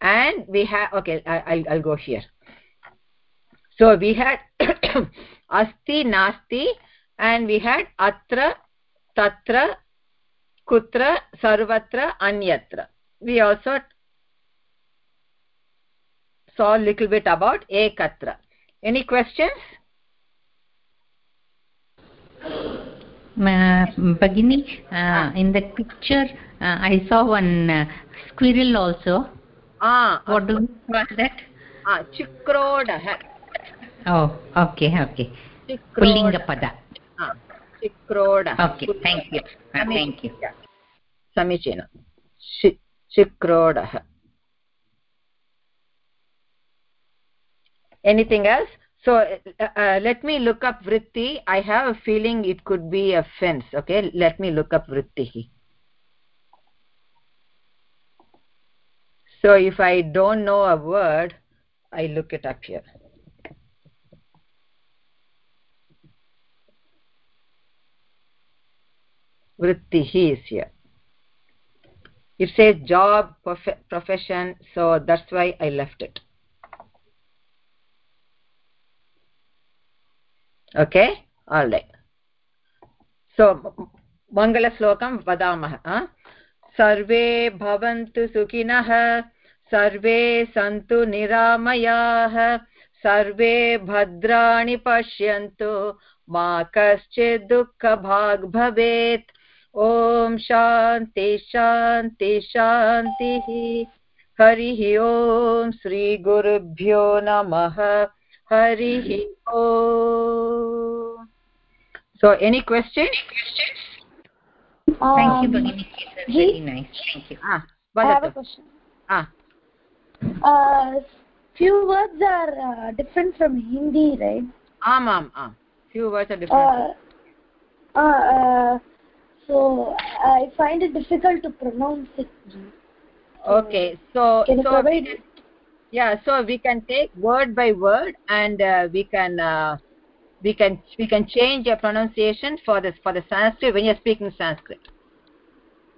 and we had okay i'll i'll go here so we had (coughs) asti nasti and we had atra tatra kutra sarvatra anyatra we also saw a little bit about ekatra any questions uh, Bagini, uh, in the picture uh, I saw one uh, squirrel also. ah What do you call that? ah chikrodah Oh, okay, okay. chikrodah Pullingapada. ah chikrodah Okay, thank you. Uh, thank you. समीचीनं शि चिक्रोडः anything else. So uh, uh, let me look up vritti. I have a feeling it could be a fence okay? Let me look up vritti. So if i don't know a word i look it up here. Vritti is here. It says job prof profession so that's why i left it okay? All right. So वदामः सर्वे भवन्तु सुखिनः सर्वे सन्तु निरामयाः सर्वे भद्राणि पश्यन्तु मा कश्चित् दुःखभाग् भवेत् ॐ शान्ति शान्ति शान्तिः हरिः ॐ श्रीगुरुभ्यो नमः Hari So any questions? Any questions? Thank you, um, Bhagini. That's very nice. Thank you. Ah, I have a question. Ah. Uh, uh, ah, ah. Few words are different from Hindi, right? Aam, aam, aam. Few words are different. Uh, uh, so I find it difficult to pronounce it. Okay, so, so we, can, yeah so we can take word by word and uh, we can uh, we can we can change your pronunciation for this for the sanskrit when you're speaking sanskrit.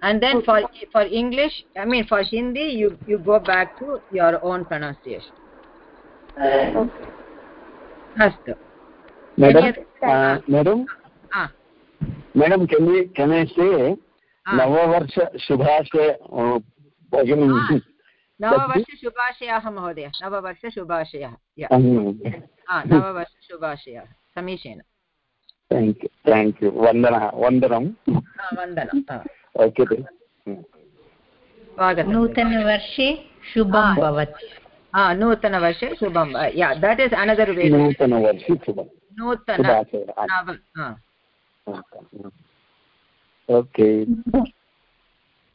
And then for for english i mean for hindi you you go back to your own pronunciation. Okay. Madam uh, madam? Ah. Madam can we can i say ah. navavarsh shubhashya uh, bhagini ah. नववर्षशुभाशयाः महोदय। नववर्षशुभाशयः। या। हा नववर्षशुभाशयः। समीचीनं। Thank you thank you वन्दनः वन्दनं हा, वन्दनं हा. Okay स्वागतं नूतनवर्षे शुभं. भवति। नूतनवर्षे शुभं या दट् इस् अनदर् वे नूतनवर्षे शुभं। नूतन हा. ओके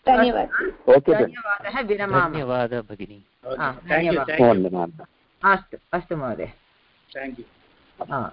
धन्यवादः। ओके धन्यवादः विरमामः। धन्यवादः भगिनी। हा, धन्यवादः। अस्तु अस्तु महोदय। हा।